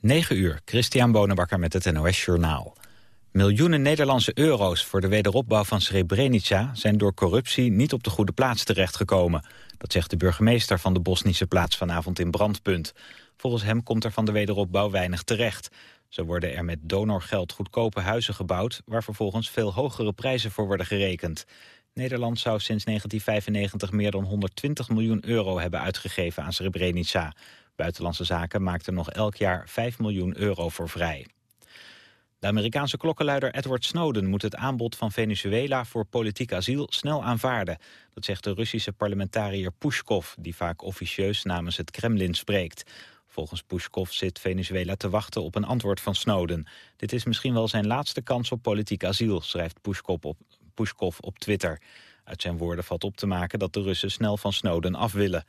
9 uur, Christian Bonenbakker met het NOS Journaal. Miljoenen Nederlandse euro's voor de wederopbouw van Srebrenica... zijn door corruptie niet op de goede plaats terechtgekomen. Dat zegt de burgemeester van de Bosnische plaats vanavond in Brandpunt. Volgens hem komt er van de wederopbouw weinig terecht. Zo worden er met donorgeld goedkope huizen gebouwd... waar vervolgens veel hogere prijzen voor worden gerekend. Nederland zou sinds 1995 meer dan 120 miljoen euro hebben uitgegeven aan Srebrenica... Buitenlandse Zaken maakt er nog elk jaar 5 miljoen euro voor vrij. De Amerikaanse klokkenluider Edward Snowden moet het aanbod van Venezuela voor politiek asiel snel aanvaarden. Dat zegt de Russische parlementariër Pushkov, die vaak officieus namens het Kremlin spreekt. Volgens Pushkov zit Venezuela te wachten op een antwoord van Snowden. Dit is misschien wel zijn laatste kans op politiek asiel, schrijft Pushkov op, Pushkov op Twitter. Uit zijn woorden valt op te maken dat de Russen snel van Snowden af willen.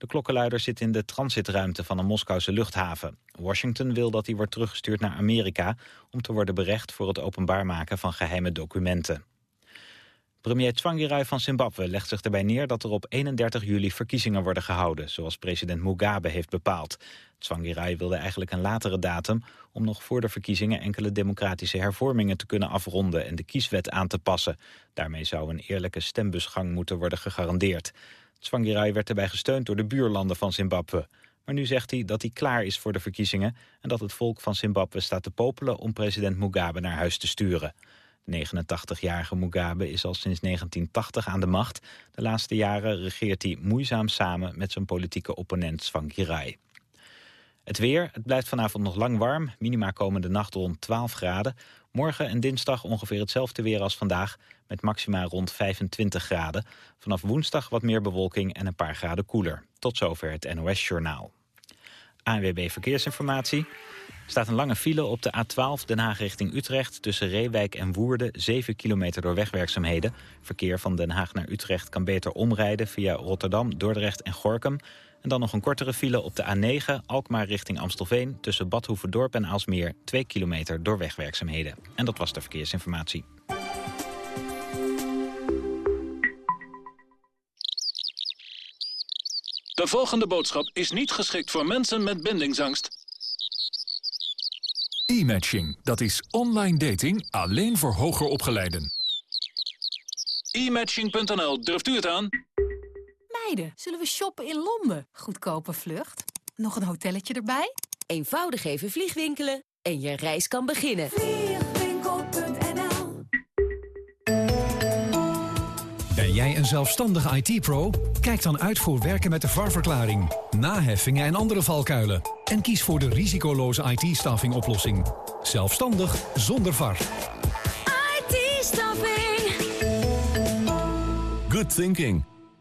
De klokkenluider zit in de transitruimte van een Moskouse luchthaven. Washington wil dat hij wordt teruggestuurd naar Amerika... om te worden berecht voor het openbaar maken van geheime documenten. Premier Tsvangirai van Zimbabwe legt zich erbij neer dat er op 31 juli verkiezingen worden gehouden, zoals president Mugabe heeft bepaald. Tsvangirai wilde eigenlijk een latere datum om nog voor de verkiezingen enkele democratische hervormingen te kunnen afronden en de kieswet aan te passen. Daarmee zou een eerlijke stembusgang moeten worden gegarandeerd. Tsvangirai werd erbij gesteund door de buurlanden van Zimbabwe. Maar nu zegt hij dat hij klaar is voor de verkiezingen... en dat het volk van Zimbabwe staat te popelen om president Mugabe naar huis te sturen. De 89-jarige Mugabe is al sinds 1980 aan de macht. De laatste jaren regeert hij moeizaam samen met zijn politieke opponent Tsvangirai. Het weer, het blijft vanavond nog lang warm. Minima komende nacht rond 12 graden. Morgen en dinsdag ongeveer hetzelfde weer als vandaag... met maxima rond 25 graden. Vanaf woensdag wat meer bewolking en een paar graden koeler. Tot zover het NOS-journaal. ANWB Verkeersinformatie. Er staat een lange file op de A12 Den Haag richting Utrecht... tussen Reewijk en Woerden, 7 kilometer door wegwerkzaamheden. Verkeer van Den Haag naar Utrecht kan beter omrijden... via Rotterdam, Dordrecht en Gorkum... En dan nog een kortere file op de A9, Alkmaar richting Amstelveen... tussen Badhoevedorp en Aalsmeer, 2 kilometer door wegwerkzaamheden. En dat was de verkeersinformatie. De volgende boodschap is niet geschikt voor mensen met bindingsangst. E-matching, dat is online dating alleen voor hoger opgeleiden. E-matching.nl, durft u het aan? Zullen we shoppen in Londen? Goedkope vlucht. Nog een hotelletje erbij? Eenvoudig even vliegwinkelen en je reis kan beginnen. Vliegwinkel.nl Ben jij een zelfstandige IT-pro? Kijk dan uit voor werken met de VAR-verklaring, naheffingen en andere valkuilen. En kies voor de risicoloze IT-staffing oplossing. Zelfstandig zonder VAR. IT-staffing. Good thinking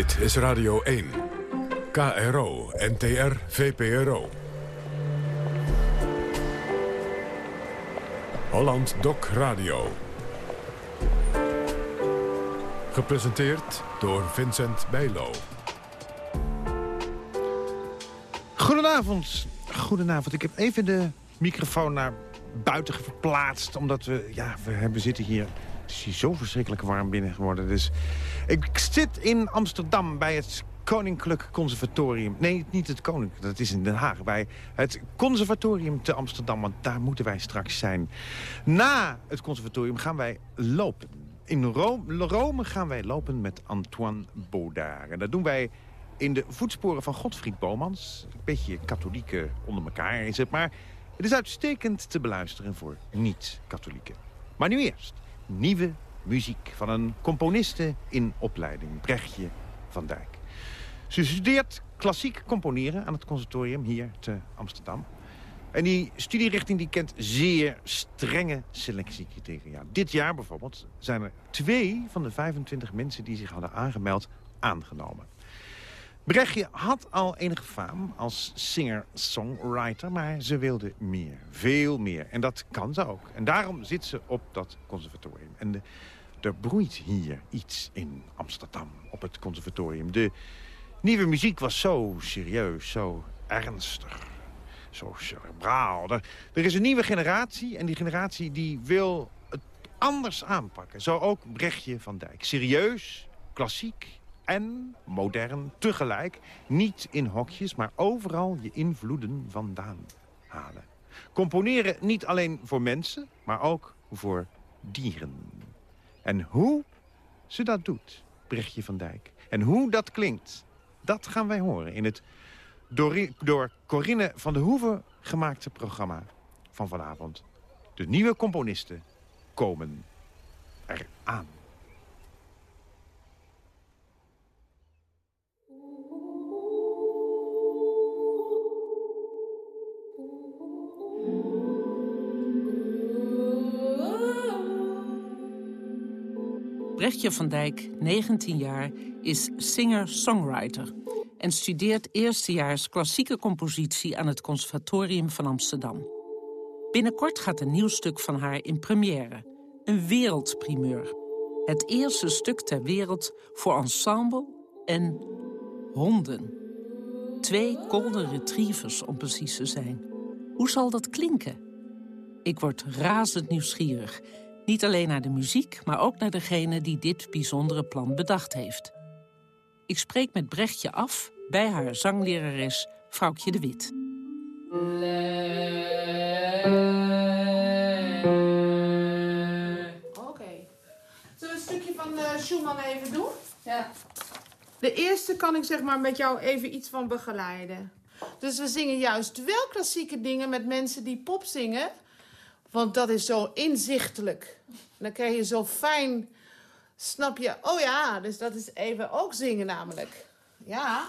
Dit is Radio 1. KRO, NTR, VPRO. Holland Doc Radio. Gepresenteerd door Vincent Bijlo. Goedenavond. Goedenavond. Ik heb even de microfoon naar buiten verplaatst. Omdat we, ja, we hebben zitten hier... Het is hier zo verschrikkelijk warm binnen geworden. Dus ik zit in Amsterdam bij het Koninklijk Conservatorium. Nee, niet het Koninklijk, dat is in Den Haag. Bij het Conservatorium te Amsterdam, want daar moeten wij straks zijn. Na het conservatorium gaan wij lopen. In Rome, gaan wij lopen met Antoine Baudard. En dat doen wij in de voetsporen van Godfried Bomans. Een beetje katholieken onder elkaar is het, maar het is uitstekend te beluisteren voor niet-katholieken. Maar nu eerst, nieuwe muziek van een componiste in opleiding, Brechtje van Dijk. Ze studeert klassiek componeren aan het conservatorium hier te Amsterdam. En die studierichting die kent zeer strenge selectiecriteria. Dit jaar bijvoorbeeld zijn er twee van de 25 mensen die zich hadden aangemeld aangenomen. Brechtje had al enige faam als singer-songwriter, maar ze wilde meer. Veel meer. En dat kan ze ook. En daarom zit ze op dat conservatorium. En er broeit hier iets in Amsterdam op het conservatorium. De nieuwe muziek was zo serieus, zo ernstig, zo cerebraal. Er, er is een nieuwe generatie en die generatie die wil het anders aanpakken. Zo ook Brechtje van Dijk. Serieus, klassiek en modern tegelijk. Niet in hokjes, maar overal je invloeden vandaan halen. Componeren niet alleen voor mensen, maar ook voor dieren. En hoe ze dat doet, Brechtje van Dijk. En hoe dat klinkt, dat gaan wij horen in het door, Corinne van de Hoeven gemaakte programma van vanavond. De nieuwe componisten komen eraan. Brechtje van Dijk, 19 jaar, is singer-songwriter... en studeert eerstejaars klassieke compositie aan het Conservatorium van Amsterdam. Binnenkort gaat een nieuw stuk van haar in première. Een wereldprimeur. Het eerste stuk ter wereld voor ensemble en honden. Twee golden retrievers, om precies te zijn. Hoe zal dat klinken? Ik word razend nieuwsgierig niet alleen naar de muziek, maar ook naar degene die dit bijzondere plan bedacht heeft. Ik spreek met Brechtje af bij haar zanglerares Vrouwtje de Wit. Oké. Zullen we een stukje van uh, Schumann even doen? Ja. De eerste kan ik zeg maar met jou even iets van begeleiden. Dus we zingen juist wel klassieke dingen met mensen die pop zingen. Want dat is zo inzichtelijk. Dan krijg je zo fijn, snap je? Oh ja, dus dat is even ook zingen namelijk. Ja.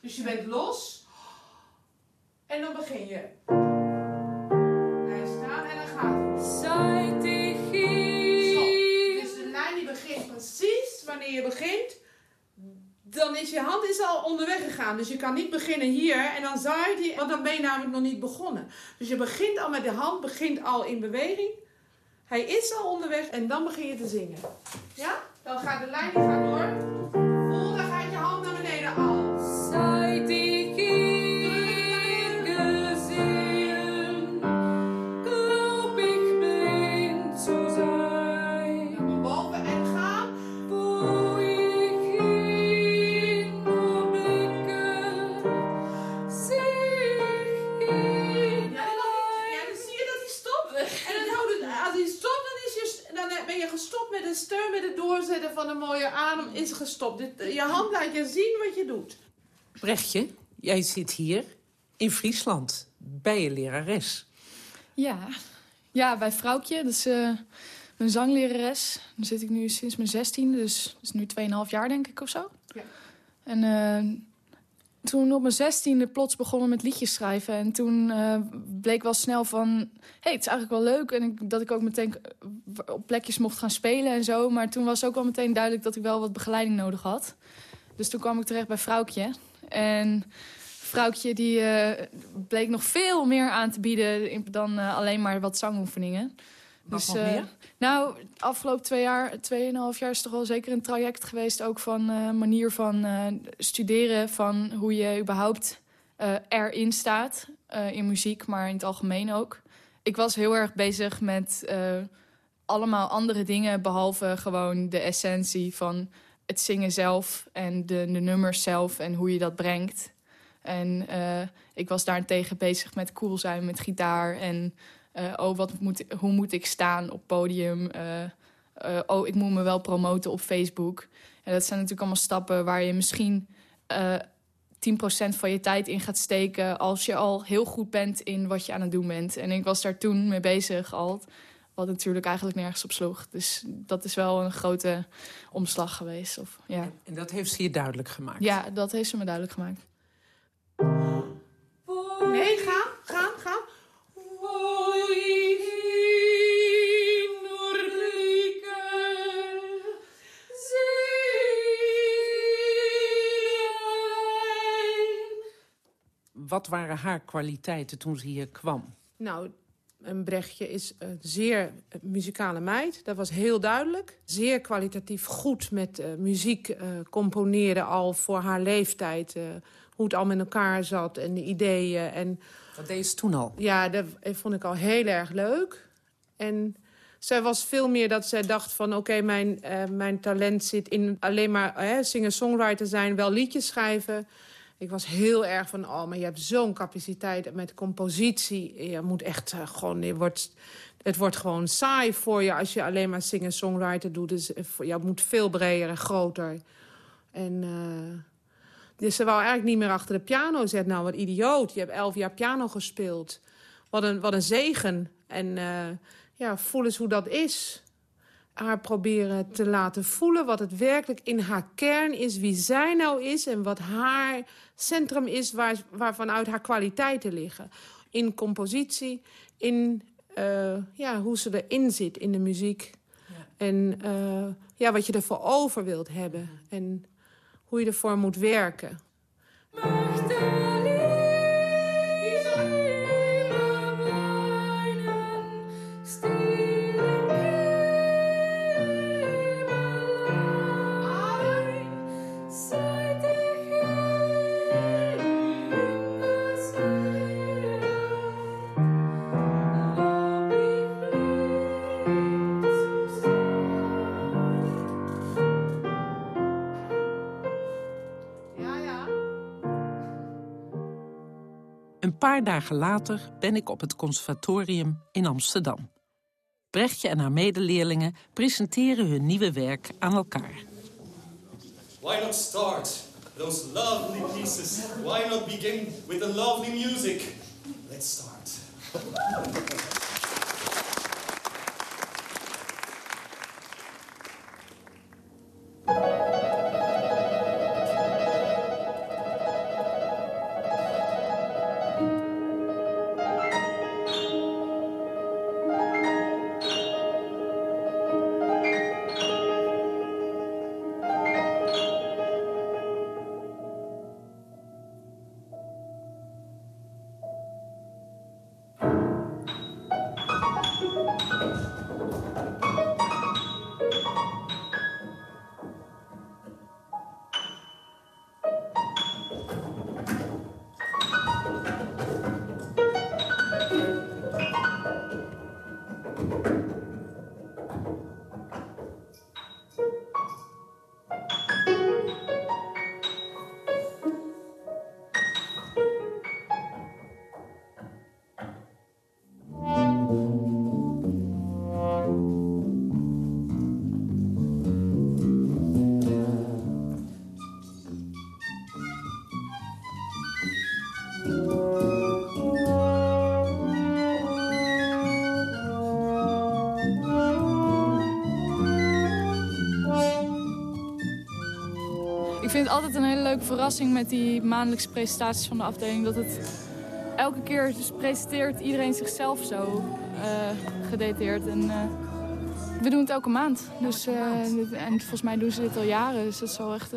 Dus je bent los. En dan begin je. Hij staat en dan gaat het. Stop. Dus de lijn die begint precies wanneer je begint dan is je hand is al onderweg gegaan. Dus je kan niet beginnen hier en dan zaait je, want dan ben je namelijk nog niet begonnen. Dus je begint al met de hand, begint al in beweging. Hij is al onderweg en dan begin je te zingen. Ja? Dan gaat de lijn die gaat door. Steun, met het doorzetten van een mooie adem, is gestopt. Dit, je hand laat je zien wat je doet. Brechtje, jij zit hier in Friesland bij je lerares. Ja, ja bij Vrouwtje. Dat is eh, mijn zanglerares. Daar zit ik nu sinds mijn zestiende, dus dat is nu 2,5 jaar denk ik of zo. Ja. En eh, toen op mijn zestiende plots begonnen met liedjes schrijven. En toen eh, bleek wel snel van... hey, het is eigenlijk wel leuk. En ik, dat ik ook meteen eh, op plekjes mocht gaan spelen en zo. Maar toen was ook wel meteen duidelijk dat ik wel wat begeleiding nodig had. Dus toen kwam ik terecht bij Vrouwtje. En Vrouwtje die eh, bleek nog veel meer aan te bieden... dan alleen maar wat zangoefeningen. Wat nog eh, meer? Nou, de afgelopen twee jaar, tweeënhalf jaar is toch wel zeker een traject geweest. Ook van eh, manier van eh, studeren, van hoe je überhaupt eh, erin staat. in muziek, maar in het algemeen ook. Ik was heel erg bezig met allemaal andere dingen, behalve gewoon de essentie van het zingen zelf en de, de nummers zelf en hoe je dat brengt. En ik was daarentegen bezig met cool zijn met gitaar en eh, oh, wat moet, hoe moet ik staan op podium? Eh, eh, oh, ik moet me wel promoten op Facebook. En dat zijn natuurlijk allemaal stappen waar je misschien eh 10% van je tijd in gaat steken... als je al heel goed bent in wat je aan het doen bent. En ik was daar toen mee bezig al, wat natuurlijk eigenlijk nergens op sloeg. Dus dat is wel een grote omslag geweest. Of, ja. En dat heeft ze je duidelijk gemaakt. ja, dat heeft ze me duidelijk gemaakt. Wat waren haar kwaliteiten toen ze hier kwam? Nou, een Brechtje is een zeer muzikale meid. Dat was heel duidelijk. Zeer kwalitatief goed met uh, muziek uh, componeren al voor haar leeftijd. Uh, hoe het al met elkaar zat en de ideeën. En, dat deed ze toen al? Ja, dat vond ik al heel erg leuk. En zij was veel meer dat zij dacht van... oké, okay, mijn, mijn talent zit in alleen maar singer-songwriter zijn... wel liedjes schrijven... Ik was heel erg van, oh, maar je hebt zo'n capaciteit met compositie. Je moet echt uh, gewoon, wordt, het wordt gewoon saai voor je als je alleen maar singer-songwriter doet. Dus je moet veel breder en groter. En uh, dus ze wou eigenlijk niet meer achter de piano zetten. Nou, wat idioot, je hebt elf jaar piano gespeeld. Wat een, wat een zegen. En uh, ja, voel eens hoe dat is haar proberen te laten voelen wat het werkelijk in haar kern is, wie zij nou is en wat haar centrum is waar, waarvanuit haar kwaliteiten liggen. In compositie, in uh, ja, hoe ze erin zit in de muziek. Ja. En uh, ja, wat je ervoor over wilt hebben en hoe je ervoor moet werken. Een paar dagen later ben ik op het conservatorium in Amsterdam. Brechtje en haar medeleerlingen presenteren hun nieuwe werk aan elkaar. Why not start those lovely pieces? Why not begin with the lovely music? Altijd een hele leuke verrassing met die maandelijkse presentaties van de afdeling. Dat het elke keer dus presenteert iedereen zichzelf zo uh, gedetailleerd. En, uh, we doen het elke maand. Dus, uh, en volgens mij doen ze dit al jaren. Dus dat zal echt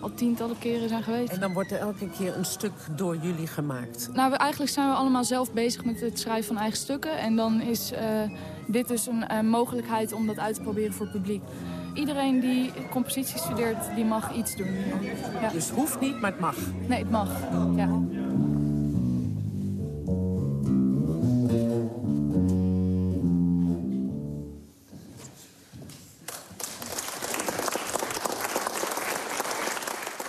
al tientallen keren zijn geweest. En dan wordt er elke keer een stuk door jullie gemaakt? Nou, we, eigenlijk zijn we allemaal zelf bezig met het schrijven van eigen stukken. En dan is dit dus een mogelijkheid om dat uit te proberen voor het publiek iedereen die compositie studeert, die mag iets doen. Ja. Dus het hoeft niet, maar het mag? Nee, het mag, ja.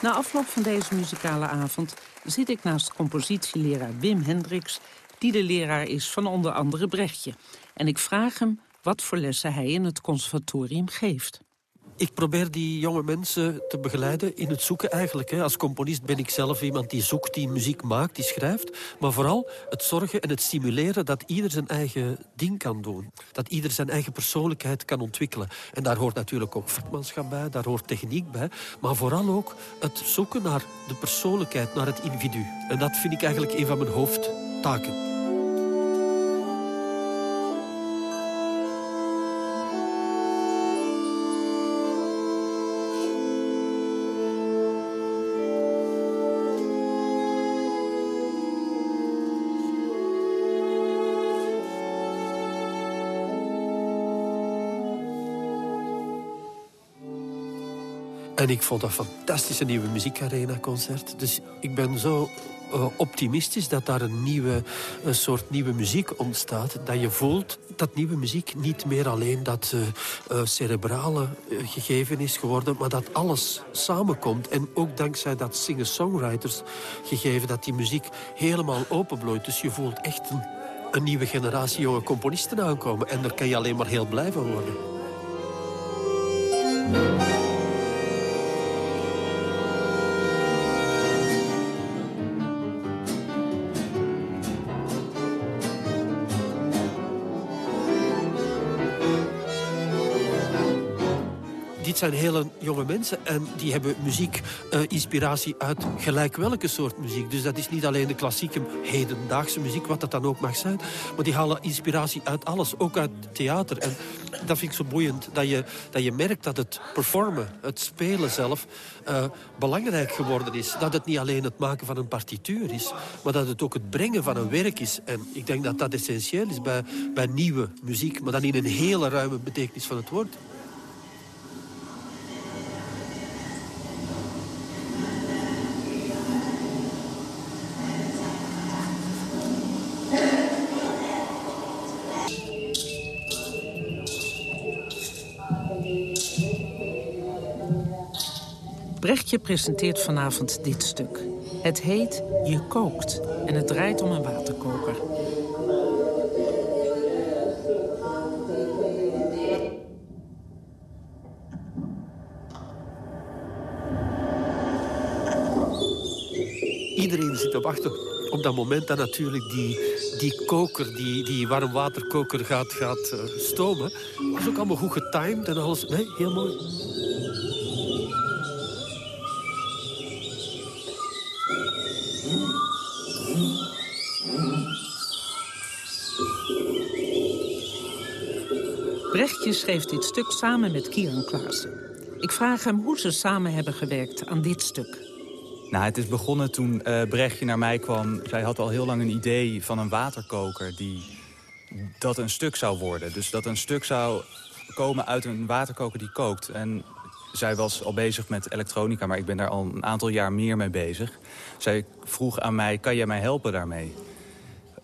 Na afloop van deze muzikale avond zit ik naast compositieleraar Wim Hendricks... die de leraar is van onder andere Brechtje. En ik vraag hem wat voor lessen hij in het conservatorium geeft. Ik probeer die jonge mensen te begeleiden in het zoeken eigenlijk. Hè. Als componist ben ik zelf iemand die zoekt, die muziek maakt, die schrijft. Maar vooral het zorgen en het stimuleren dat ieder zijn eigen ding kan doen. Dat ieder zijn eigen persoonlijkheid kan ontwikkelen. En daar hoort natuurlijk ook vakmanschap bij, daar hoort techniek bij. Maar vooral ook het zoeken naar de persoonlijkheid, naar het individu. En dat vind ik eigenlijk een van mijn hoofdtaken. En ik vond dat fantastische nieuwe muziekarena-concert. Dus ik ben zo uh, optimistisch dat daar een nieuwe een soort nieuwe muziek ontstaat. Dat je voelt dat nieuwe muziek niet meer alleen dat uh, uh, cerebrale gegeven is geworden, maar dat alles samenkomt. En ook dankzij dat singer-songwriters gegeven dat die muziek helemaal openbloeit. Dus je voelt echt een, een nieuwe generatie jonge componisten aankomen. En daar kan je alleen maar heel blij van worden. Dit zijn hele jonge mensen en die hebben muziek, uh, inspiratie uit gelijk welke soort muziek. Dus dat is niet alleen de klassieke hedendaagse muziek, wat dat dan ook mag zijn. Maar die halen inspiratie uit alles, ook uit theater. En dat vind ik zo boeiend, dat je, dat je merkt dat het performen, het spelen zelf, uh, belangrijk geworden is. Dat het niet alleen het maken van een partituur is, maar dat het ook het brengen van een werk is. En ik denk dat dat essentieel is bij, bij nieuwe muziek, maar dan in een hele ruime betekenis van het woord. Presenteert vanavond dit stuk. Het heet Je kookt en het draait om een waterkoker. Iedereen zit op wachten op dat moment dat natuurlijk die, die koker, die, die warmwaterkoker gaat, gaat uh, stomen. Dat is ook allemaal goed getimed en alles. Heel mooi. Brechtje schreef dit stuk samen met Kieran Klaassen. Ik vraag hem hoe ze samen hebben gewerkt aan dit stuk. Nou, het is begonnen toen uh, Brechtje naar mij kwam. Zij had al heel lang een idee van een waterkoker die dat een stuk zou worden. Dus dat een stuk zou komen uit een waterkoker die kookt. En zij was al bezig met elektronica, maar ik ben daar al een aantal jaar meer mee bezig. Zij vroeg aan mij, kan jij mij helpen daarmee?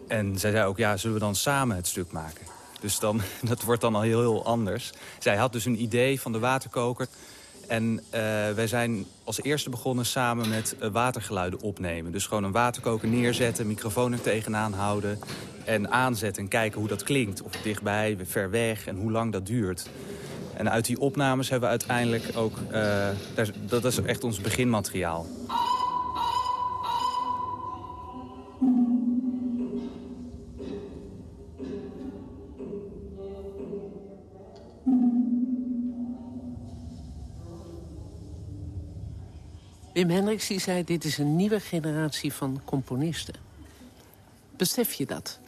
En zij zei ook, ja, zullen we dan samen het stuk maken? Dus dan, dat wordt dan al heel, heel anders. Zij had dus een idee van de waterkoker. En uh, wij zijn als eerste begonnen samen met uh, watergeluiden opnemen. Dus gewoon een waterkoker neerzetten, microfoon er tegenaan houden... en aanzetten en kijken hoe dat klinkt. Of dichtbij, ver weg en hoe lang dat duurt. En uit die opnames hebben we uiteindelijk ook... Uh, dat is echt ons beginmateriaal. Wim Hendricks die zei, dit is een nieuwe generatie van componisten. Besef je dat?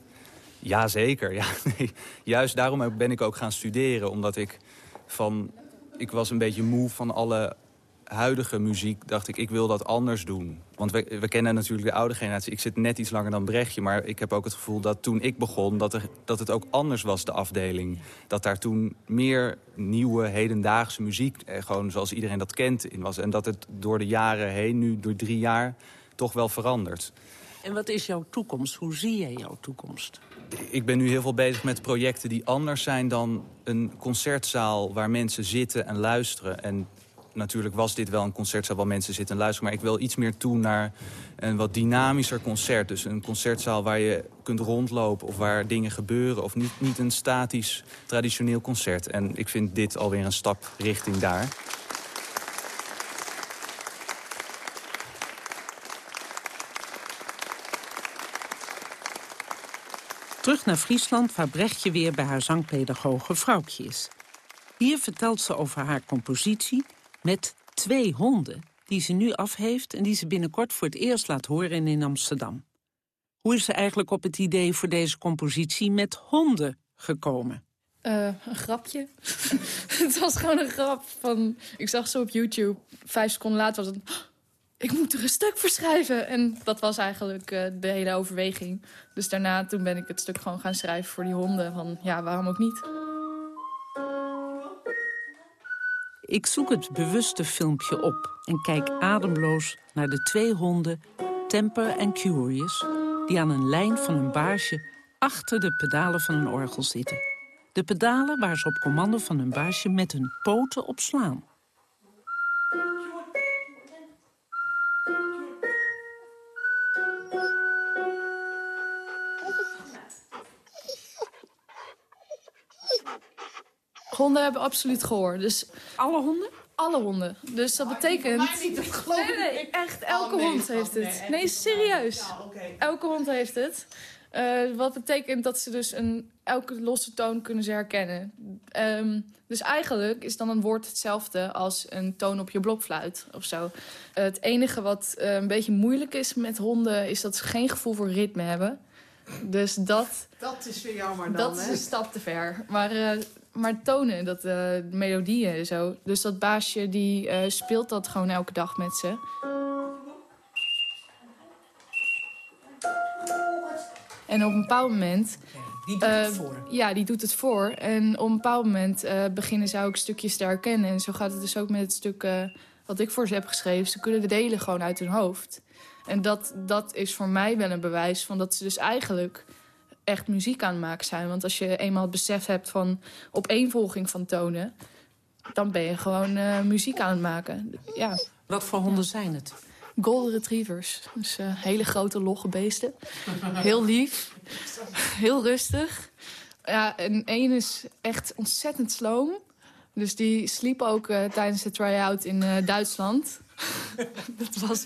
Jazeker, ja. Juist daarom ben ik ook gaan studeren. Omdat ik van... Ik was een beetje moe van alle huidige muziek. Dacht ik, ik wil dat anders doen. Want we, we kennen natuurlijk de oude generatie. Ik zit net iets langer dan Brechtje. Maar ik heb ook het gevoel dat toen ik begon... dat, er, dat het ook anders was, de afdeling. Dat daar toen meer nieuwe, hedendaagse muziek... Eh, gewoon zoals iedereen dat kent, in was. En dat het door de jaren heen, nu door drie jaar... toch wel verandert. En wat is jouw toekomst? Hoe zie jij jouw toekomst? Ik ben nu heel veel bezig met projecten die anders zijn dan een concertzaal... waar mensen zitten en luisteren. En natuurlijk was dit wel een concertzaal waar mensen zitten en luisteren. Maar ik wil iets meer toe naar een wat dynamischer concert. Dus een concertzaal waar je kunt rondlopen of waar dingen gebeuren. Of niet, niet een statisch, traditioneel concert. En ik vind dit alweer een stap richting daar. Terug naar Friesland, waar Brechtje weer bij haar zangpedagoge Vrouwtje is. Hier vertelt ze over haar compositie met twee honden... die ze nu af heeft en die ze binnenkort voor het eerst laat horen in Amsterdam. Hoe is ze eigenlijk op het idee voor deze compositie met honden gekomen? Uh, een grapje. het was gewoon een grap. Van, ik zag ze op YouTube. Vijf seconden later was het... Ik moet er een stuk voor schrijven. En dat was eigenlijk uh, de hele overweging. Dus daarna toen ben ik het stuk gewoon gaan schrijven voor die honden. Van ja, waarom ook niet? Ik zoek het bewuste filmpje op en kijk ademloos naar de twee honden, Temper en Curious, die aan een lijn van hun baasje achter de pedalen van een orgel zitten. De pedalen waar ze op commando van hun baasje met hun poten op slaan. Honden hebben absoluut gehoor. Dus alle honden? Alle honden. Dus dat betekent... mij niet, dat geloof nee, ik nee, echt. Elke Oh, nee, hond heeft oh, het. nee, echt? serieus. Elke hond heeft het. Eh, wat betekent dat ze dus een, elke losse toon kunnen ze herkennen. Ehm, dus eigenlijk is dan een woord hetzelfde als een toon op je blokfluit of zo. Eh, het enige wat eh, een beetje moeilijk is met honden... is dat ze geen gevoel voor ritme hebben. Dus dat, Dat is weer jammer dan, dat is hè? een stap te ver. Maar, eh, maar tonen, dat, eh, melodieën en zo. Dus dat baasje die eh, speelt dat gewoon elke dag met ze. En op een bepaald moment... Die doet het voor? Ja, die doet het voor. En op een bepaald moment eh, beginnen ze ook stukjes te herkennen. En zo gaat het dus ook met het stuk eh, wat ik voor ze heb geschreven. Ze kunnen de delen gewoon uit hun hoofd. En dat, dat is voor mij wel een bewijs van dat ze dus eigenlijk echt muziek aan het maken zijn. Want als je eenmaal het besef hebt van opeenvolging van tonen... dan ben je gewoon eh, muziek aan het maken. Ja. Wat voor honden zijn het? Golden retrievers. Dus eh, hele grote, logge beesten. Heel lief. Heel rustig. Ja, en één is echt ontzettend sloom. Dus die sliep ook eh, tijdens de try-out in Duitsland. dat was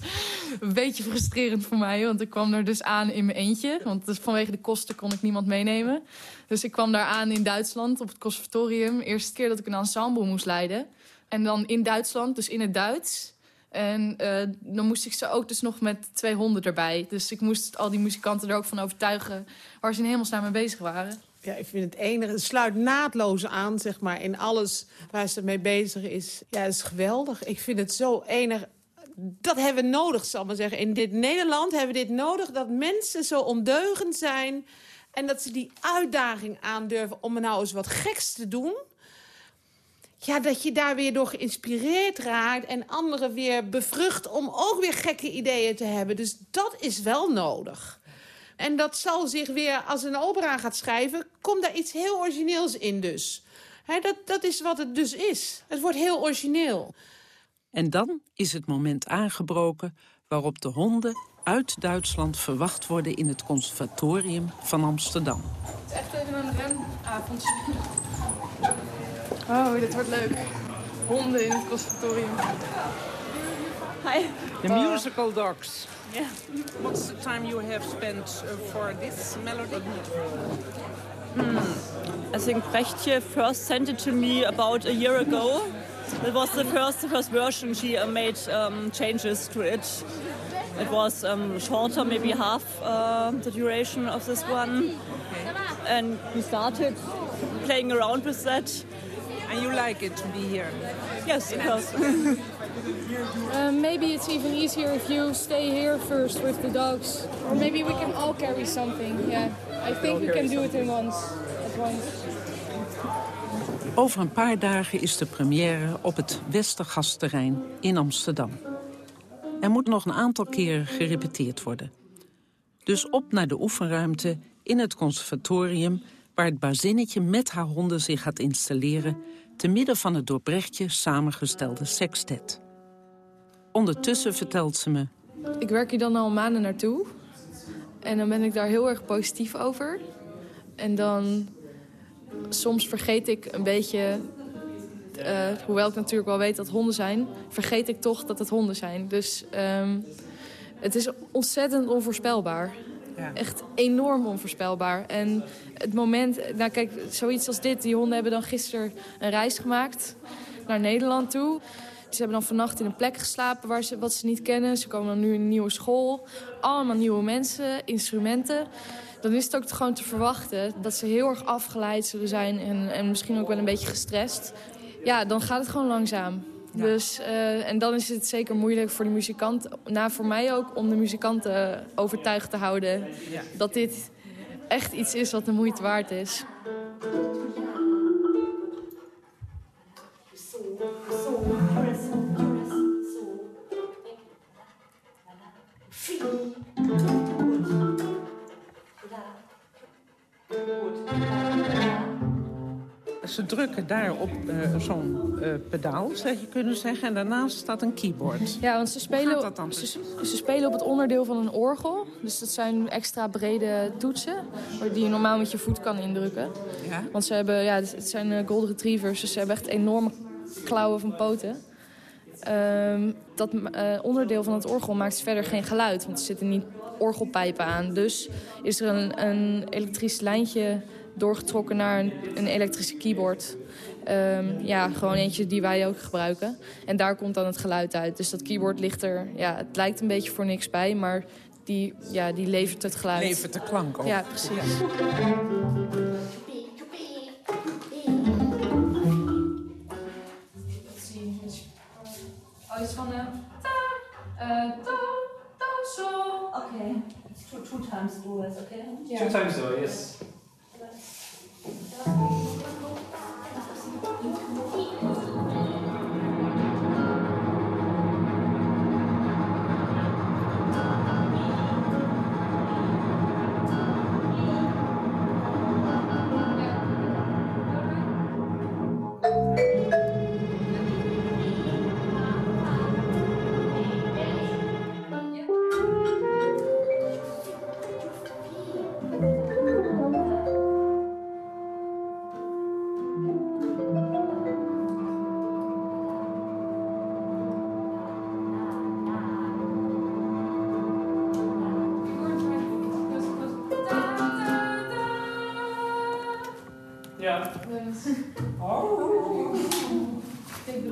een beetje frustrerend voor mij. Want ik kwam er dus aan in mijn eentje. Want dus vanwege de kosten kon ik niemand meenemen. Dus ik kwam daar aan in Duitsland op het conservatorium. Eerste keer dat ik een ensemble moest leiden. En dan in Duitsland, dus in het Duits. En eh, dan moest ik ze ook dus nog met twee honden erbij. Dus ik moest al die muzikanten er ook van overtuigen... waar ze in hemelsnaam mee bezig waren. Ja, ik vind het enige, het sluit naadloos aan, zeg maar, in alles waar ze mee bezig is. Ja, is geweldig. Ik vind het zo enig. Dat hebben we nodig, zal ik maar zeggen. In dit Nederland hebben we dit nodig, dat mensen zo ondeugend zijn... en dat ze die uitdaging aandurven om er nou eens wat geks te doen... Ja, dat je daar weer door geïnspireerd raakt... en anderen weer bevrucht om ook weer gekke ideeën te hebben. Dus dat is wel nodig. En dat zal zich weer, als een opera gaat schrijven... komt daar iets heel origineels in dus. Hè, dat, dat is wat het dus is. Het wordt heel origineel. En dan is het moment aangebroken waarop de honden uit Duitsland verwacht worden in het conservatorium van Amsterdam. Echt even een renavondje. Oh, dit wordt leuk. Honden in het conservatorium. Hi. The musical dogs. Yeah. What's the time you have spent uh, for this melody? Hmm. I think Brechtje first sent it to me about a year ago. It was the first, the first version. She uh, made um, changes to it. It was um, shorter, maybe half uh, the duration of this one. And we started playing around with that. And you like it to be here? Yes, of course. Uh, maybe it's even easier if you stay here first with the dogs. Or maybe we can all carry something. Yeah, I think we can do it in once. Over een paar dagen is de première op het Westergasterrein in Amsterdam. Er moet nog een aantal keren gerepeteerd worden. Dus op naar de oefenruimte in het conservatorium... waar het bazinnetje met haar honden zich gaat installeren... te midden van het door Brechtje samengestelde sextet. Ondertussen vertelt ze me... Ik werk hier dan al maanden naartoe. En dan ben ik daar heel erg positief over. En dan... Soms vergeet ik een beetje... eh, hoewel ik natuurlijk wel weet dat honden zijn... vergeet ik toch dat het honden zijn. Dus ehm, het is ontzettend onvoorspelbaar. Ja. Echt enorm onvoorspelbaar. En het moment... Nou kijk, zoiets als dit. Die honden hebben dan gisteren een reis gemaakt naar Nederland toe. Ze hebben dan vannacht in een plek geslapen waar ze, wat ze niet kennen. Ze komen dan nu in een nieuwe school. Allemaal nieuwe mensen, instrumenten. Dan is het ook gewoon te verwachten dat ze heel erg afgeleid zullen zijn... en, en misschien ook wel een beetje gestrest. Ja, dan gaat het gewoon langzaam. Dus, eh, en dan is het zeker moeilijk voor de muzikant, nou voor mij ook, om de muzikanten overtuigd te houden dat dit echt iets is wat de moeite waard is. Ze drukken daar op eh, zo'n eh, pedaal, zou je kunnen zeggen. En daarnaast staat een keyboard. Ja, want ze spelen, dat dan ze, ze, spelen op het onderdeel van een orgel. Dus dat zijn extra brede toetsen. Die je normaal met je voet kan indrukken. Ja? Want ze hebben, ja, het zijn eh, golden retrievers. Dus ze hebben echt enorme klauwen van poten. Um, dat onderdeel van het orgel maakt verder geen geluid. Want er zitten niet orgelpijpen aan. Dus is er een, een elektrisch lijntje doorgetrokken naar een, een elektrische keyboard. Um, ja, gewoon eentje die wij ook gebruiken. En daar komt dan het geluid uit. Dus dat keyboard ligt er, ja, het lijkt een beetje voor niks bij, maar die, ja, die levert het geluid. Levert de klank op. Ja, precies. Ja. Oh, iets van uh, ta, uh, do, do, so. Okay. Two, two times do it, okay? Yeah. Two times do yes.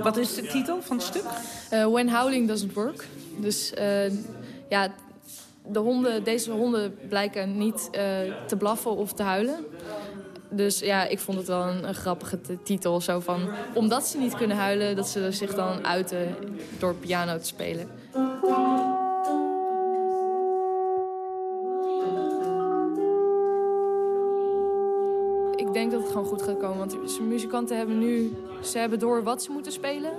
Wat is de titel van het stuk? Uh, When Howling Doesn't Work. Dus uh, ja, de honden, deze honden blijken niet uh, te blaffen of te huilen. Dus ja, ik vond het wel een, een grappige titel. Zo van, omdat ze niet kunnen huilen, dat ze zich dan uiten door piano te spelen. Muzikanten hebben nu... Ze hebben door wat ze moeten spelen.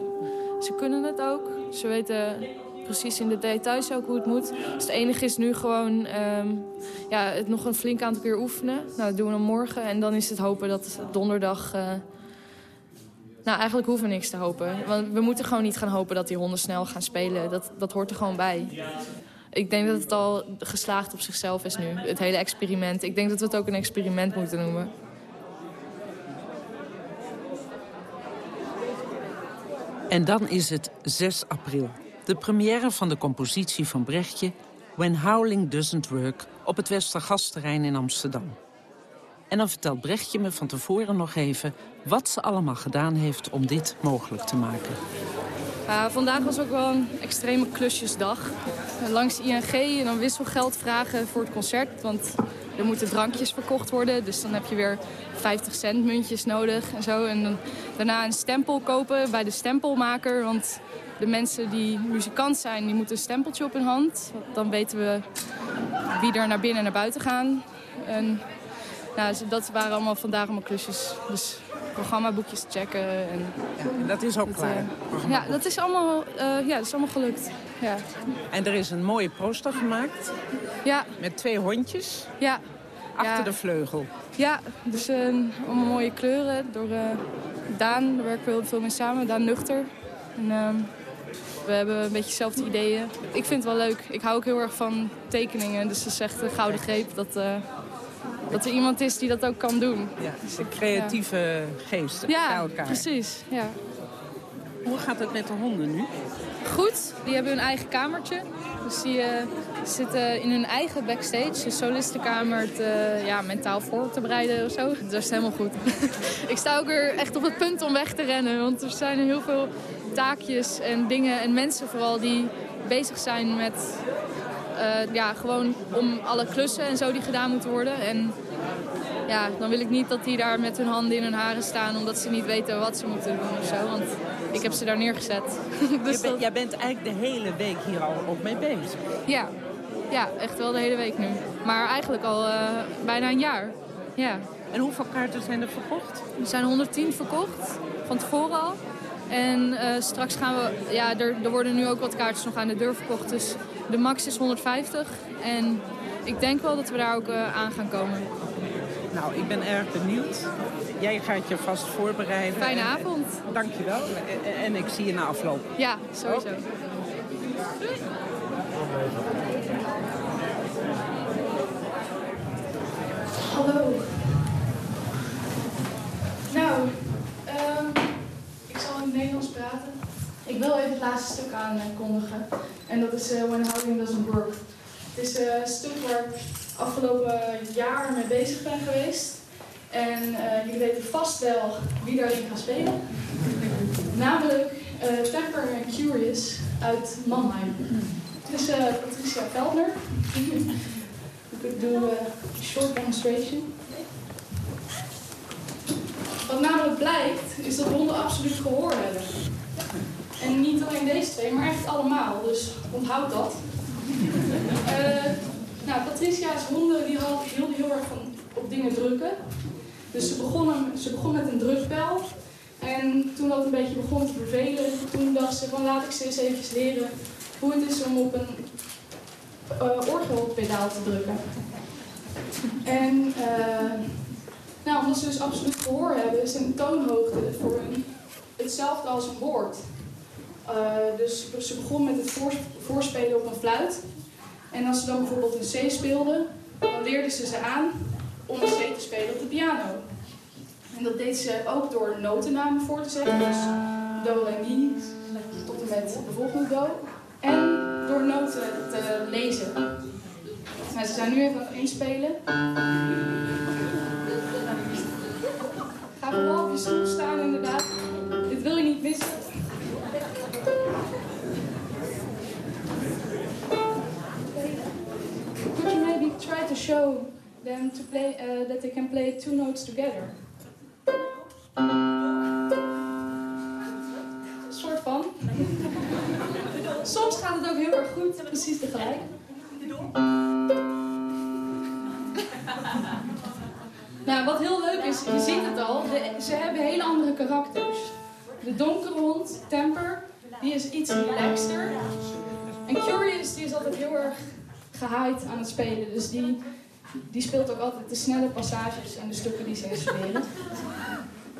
Ze kunnen het ook. Ze weten precies in de details ook hoe het moet. Dus het enige is nu gewoon um, ja, het nog een flink aantal keer oefenen. Nou, dat doen we dan morgen. En dan is het hopen dat donderdag... Uh... Nou, eigenlijk hoeven we niks te hopen. Want we moeten gewoon niet gaan hopen dat die honden snel gaan spelen. Dat, dat hoort er gewoon bij. Ik denk dat het al geslaagd op zichzelf is nu. Het hele experiment. Ik denk dat we het ook een experiment moeten noemen. En dan is het 6 april. De première van de compositie van Brechtje... When Howling Doesn't Work op het Westergasterrein in Amsterdam. En dan vertelt Brechtje me van tevoren nog even... wat ze allemaal gedaan heeft om dit mogelijk te maken. Uh, vandaag was ook wel een extreme klusjesdag. Uh, langs ING en dan wisselgeld vragen voor het concert. Want er moeten drankjes verkocht worden. Dus dan heb je weer 50 cent muntjes nodig en zo. En dan, daarna een stempel kopen bij de stempelmaker. Want de mensen die muzikant zijn, die moeten een stempeltje op hun hand. Dan weten we wie er naar binnen en naar buiten gaan. En nou, dat waren allemaal vandaag allemaal klusjes. Dus programmaboekjes checken. En, ja, dat is ook klaar? Uh, ja, dat is, allemaal, uh, ja, dat is allemaal gelukt. Ja. En er is een mooie poster gemaakt. Ja. Met twee hondjes. Ja. Achter ja. de vleugel. Ja, dus uh, allemaal mooie kleuren. Door Daan, daar werken we heel veel mee samen. Daan Nuchter. En, ehm, we hebben een beetje dezelfde ideeën. Ik vind het wel leuk. Ik hou ook heel erg van tekeningen. Dus dat is echt een gouden greep dat, dat er iemand is die dat ook kan doen. Ja, de creatieve ja. geest ja, bij elkaar. precies. Ja. Hoe gaat het met de honden nu? Goed, die hebben hun eigen kamertje. Dus die uh, zitten in hun eigen backstage, de solistenkamer, te, ja, mentaal voor te bereiden of zo. Dat is helemaal goed. ik sta ook weer echt op het punt om weg te rennen. Want er zijn heel veel taakjes en dingen en mensen vooral die bezig zijn met uh, ja, gewoon om alle klussen en zo die gedaan moeten worden. En ja, dan wil ik niet dat die daar met hun handen in hun haren staan... omdat ze niet weten wat ze moeten doen of zo. Want ik heb ze daar neergezet. dus jij, ben, jij bent eigenlijk de hele week hier al ook mee bezig. Ja. ja, echt wel de hele week nu. Maar eigenlijk al uh, bijna een jaar. Ja. En hoeveel kaarten zijn er verkocht? Er zijn 110 verkocht, van tevoren al. En uh, straks gaan we... Ja, er, er worden nu ook wat kaartjes nog aan de deur verkocht. Dus de max is 150. En ik denk wel dat we daar ook uh, aan gaan komen. Nou, ik ben erg benieuwd. Jij gaat je vast voorbereiden. Fijne En- avond. Dankjewel. En, en ik zie je na afloop. Ja, sowieso. Hallo. Nou, ehm, ik zal in het Nederlands praten. Ik wil even het laatste stuk aankondigen. En dat is eh, When Housing Doesn't Work. Het is eh, een stuk waar ik afgelopen jaar mee bezig ben geweest. En eh, jullie weten vast wel wie daarin gaat spelen. Namelijk Temper and Curious uit Mannheim. Het is Patricia Veldner. Ik doe een short demonstration. Wat namelijk blijkt, is dat honden absoluut gehoor hebben. En niet alleen deze twee, maar echt allemaal. Dus onthoud dat. Eh, nou, Patricia's honden die had- hielden heel erg van op dingen drukken. Dus ze begon, ze begon met een drukpel. En toen dat een beetje begon te vervelen, toen dacht ze van laat ik ze eens even leren hoe het is om op een eh orgelpedaal te drukken. En eh, nou, omdat ze dus absoluut gehoor hebben, is een toonhoogte voor hun hetzelfde als een woord. Eh, dus ze begon met het voors- voorspelen op een fluit. En als ze dan bijvoorbeeld een C speelden, dan leerden ze ze aan om een C te spelen op de piano. En dat deed ze ook door notennamen voor te zeggen. Dus do, re, mi, tot en met de volgende do. En door noten te lezen. Nou, ze zijn nu even aan het inspelen. Ga vooral op je stoel them to play uh, that they can play two notes together? soort van. Soms gaat het ook heel erg goed, precies tegelijk. Nou, wat heel leuk is, je ziet het al, ze hebben hele andere karakters. De donkere hond, Temper, die is iets relaxter. En Curious, die is altijd heel erg gehaaid aan het spelen. Dus die, die speelt ook altijd de snelle passages en de stukken die ze instuderen.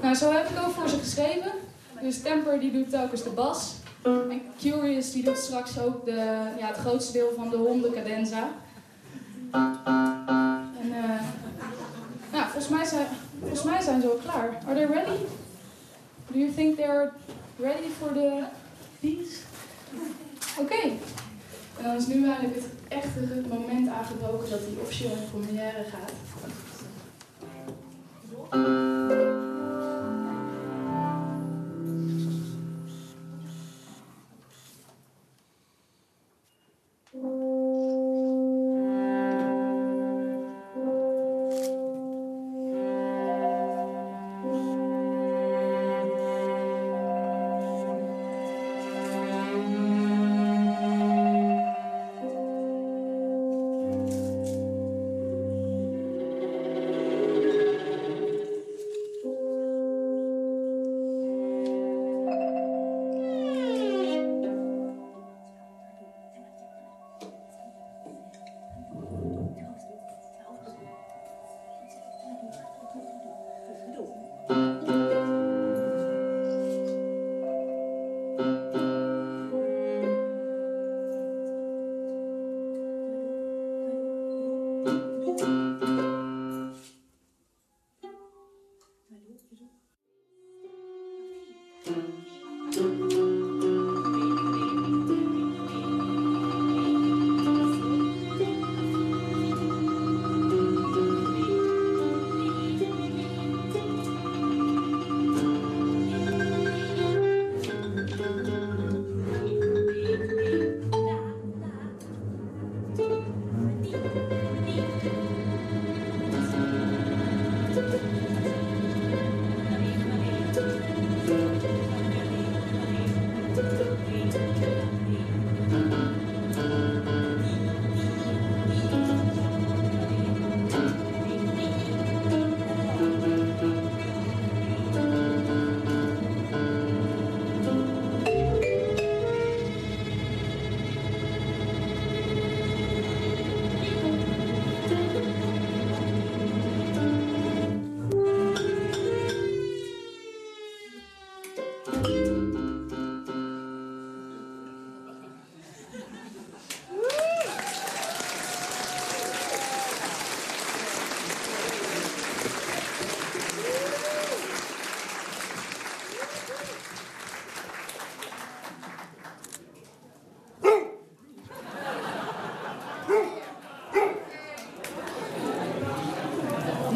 Nou, zo heb ik ook voor ze geschreven. Dus Temper die doet telkens de bas. En Curious die doet straks ook de, ja, het grootste deel van de honden cadenza. En nou, volgens mij, zijn, volgens mij zijn ze al klaar. Are they ready? Do you think they're ready for the piece? Oké. En dan is nu eigenlijk het echte moment aangebroken dat die officieel in première gaat.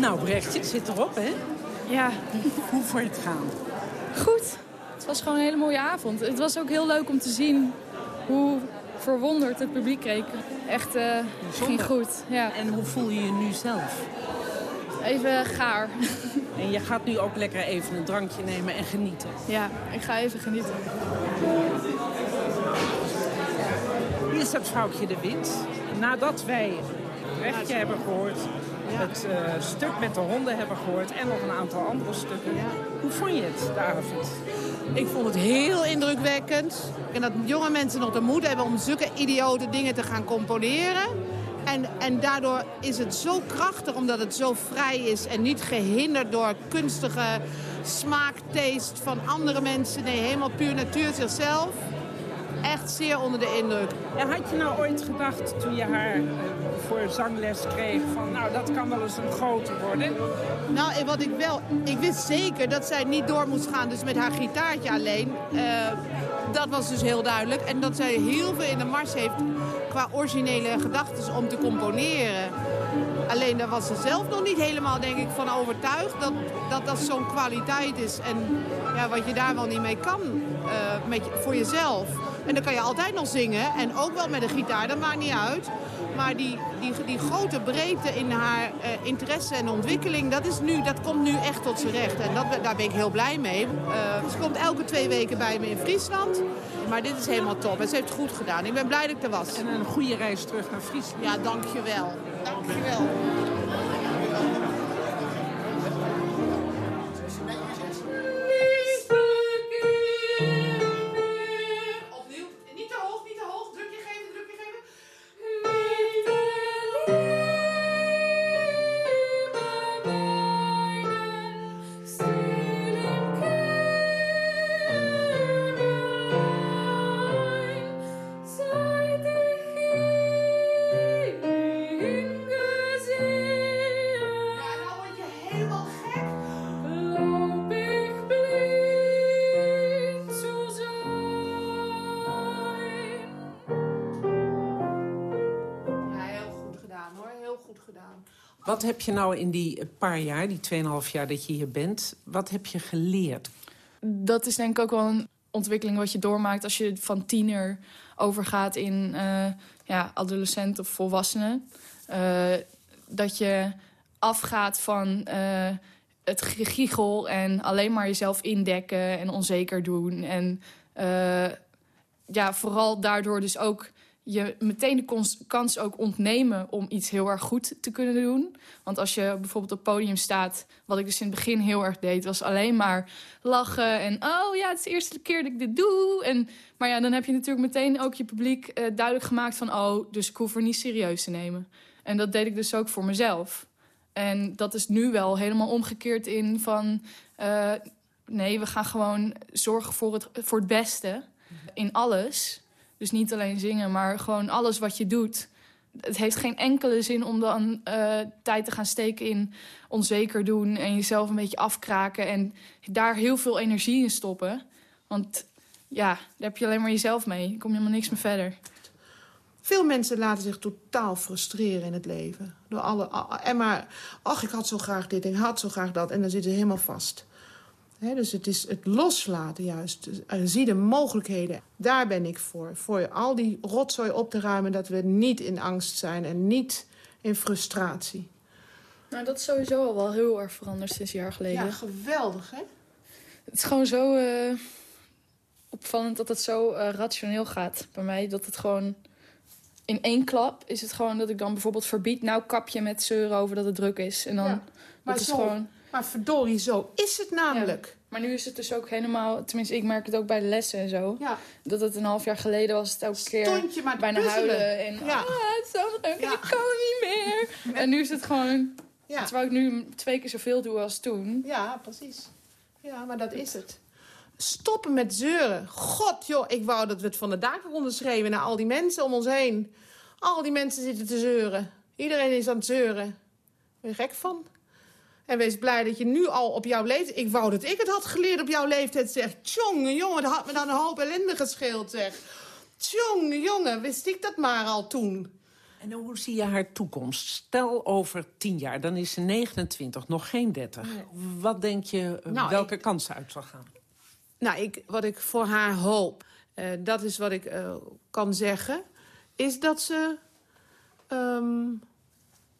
Nou, Brechtje, het zit erop, hè? Ja. Hoe je het gaan? Goed. Het was gewoon een hele mooie avond. Het was ook heel leuk om te zien hoe verwonderd het publiek keek. Echt, uh, ging goed. Ja. En hoe voel je je nu zelf? Even gaar. En je gaat nu ook lekker even een drankje nemen en genieten? Ja, ik ga even genieten. Hier is dat vrouwtje de wind. Nadat wij rechtje hebben gehoord, het uh, stuk met de honden hebben gehoord en nog een aantal andere stukken. Hoe vond je het, de avond? Ik vond het heel indrukwekkend. En dat jonge mensen nog de moed hebben om zulke idiote dingen te gaan componeren. En, en daardoor is het zo krachtig omdat het zo vrij is en niet gehinderd door kunstige smaaktaste van andere mensen. Nee, helemaal puur natuur zichzelf. Echt zeer onder de indruk. En had je nou ooit gedacht toen je haar uh, voor zangles kreeg van nou dat kan wel eens een grote worden? Nou, en wat ik wel, ik wist zeker dat zij niet door moest gaan dus met haar gitaartje alleen. Uh, dat was dus heel duidelijk. En dat zij heel veel in de mars heeft qua originele gedachten om te componeren. Alleen daar was ze zelf nog niet helemaal, denk ik, van overtuigd dat dat, dat zo'n kwaliteit is. En ja, wat je daar wel niet mee kan uh, met, voor jezelf. En dan kan je altijd nog zingen en ook wel met een gitaar, dat maakt niet uit. Maar die, die, die grote breedte in haar uh, interesse en ontwikkeling, dat, is nu, dat komt nu echt tot zijn recht. En dat, daar ben ik heel blij mee. Uh, ze komt elke twee weken bij me in Friesland. Maar dit is helemaal top. En ze heeft het goed gedaan. Ik ben blij dat ik er was. En een goede reis terug naar Friesland. Ja, dankjewel. Dankjewel. Wat heb je nou in die paar jaar, die 2,5 jaar dat je hier bent... wat heb je geleerd? Dat is denk ik ook wel een ontwikkeling wat je doormaakt... als je van tiener overgaat in uh, ja, adolescent of volwassene. Uh, dat je afgaat van uh, het giegel en alleen maar jezelf indekken en onzeker doen. En ja, vooral daardoor dus ook je meteen de kans ook ontnemen om iets heel erg goed te kunnen doen. Want als je bijvoorbeeld op podium staat, wat ik dus in het begin heel erg deed, was alleen maar lachen en oh ja, het is de eerste keer dat ik dit doe. En, maar ja, dan heb je natuurlijk meteen ook je publiek uh, duidelijk gemaakt van oh, dus ik hoef er niet serieus te nemen. En dat deed ik dus ook voor mezelf. En dat is nu wel helemaal omgekeerd in van uh, nee, we gaan gewoon zorgen voor het, voor het beste in alles. Dus niet alleen zingen, maar gewoon alles wat je doet. Het heeft geen enkele zin om dan uh, tijd te gaan steken in onzeker doen... en jezelf een beetje afkraken en daar heel veel energie in stoppen. Want ja, daar heb je alleen maar jezelf mee. Dan kom je helemaal niks meer verder. Veel mensen laten zich totaal frustreren in het leven. Door alle, en maar, ach, ik had zo graag dit ik had zo graag dat. En dan zitten ze helemaal vast. He, dus het is het loslaten juist. zie de mogelijkheden. Daar ben ik voor. Voor al die rotzooi op te ruimen... dat we niet in angst zijn en niet in frustratie. Nou, dat is sowieso al wel heel erg veranderd sinds een jaar geleden. Ja, geweldig, hè? Het is gewoon zo uh, opvallend dat het zo uh, rationeel gaat bij mij. Dat het gewoon... In één klap is het gewoon dat ik dan bijvoorbeeld verbied... nou kap je met zeuren over dat het druk is. En dan... Ja, maar dat is gewoon... Maar verdorie, zo is het namelijk. Ja, maar nu is het dus ook helemaal... Tenminste, ik merk het ook bij de lessen en zo. Ja. Dat het een half jaar geleden was het elke keer Stond je maar bijna puzzelen. huilen. En ja. ah, het is zo leuk ja. ik kan niet meer. en nu is het gewoon... Ja. Terwijl ik nu twee keer zoveel doe als toen. Ja, precies. Ja, maar dat is het. Stoppen met zeuren. God, joh, ik wou dat we het van de daken konden schreeuwen naar al die mensen om ons heen. Al die mensen zitten te zeuren. Iedereen is aan het zeuren. Ben je gek van? En wees blij dat je nu al op jouw leeftijd... Ik wou dat ik het had geleerd op jouw leeftijd, zeg. Tjonge, jongen, dat had me dan een hoop ellende gescheeld, zeg. Tjonge, jongen, wist ik dat maar al toen. En hoe zie je haar toekomst? Stel over tien jaar, dan is ze 29, nog geen 30. Wat denk je, eh, Nou, welke kant ze uit zal gaan? Nou, ik, wat ik voor haar hoop, eh, dat is wat ik eh, kan zeggen... is dat ze, ehm,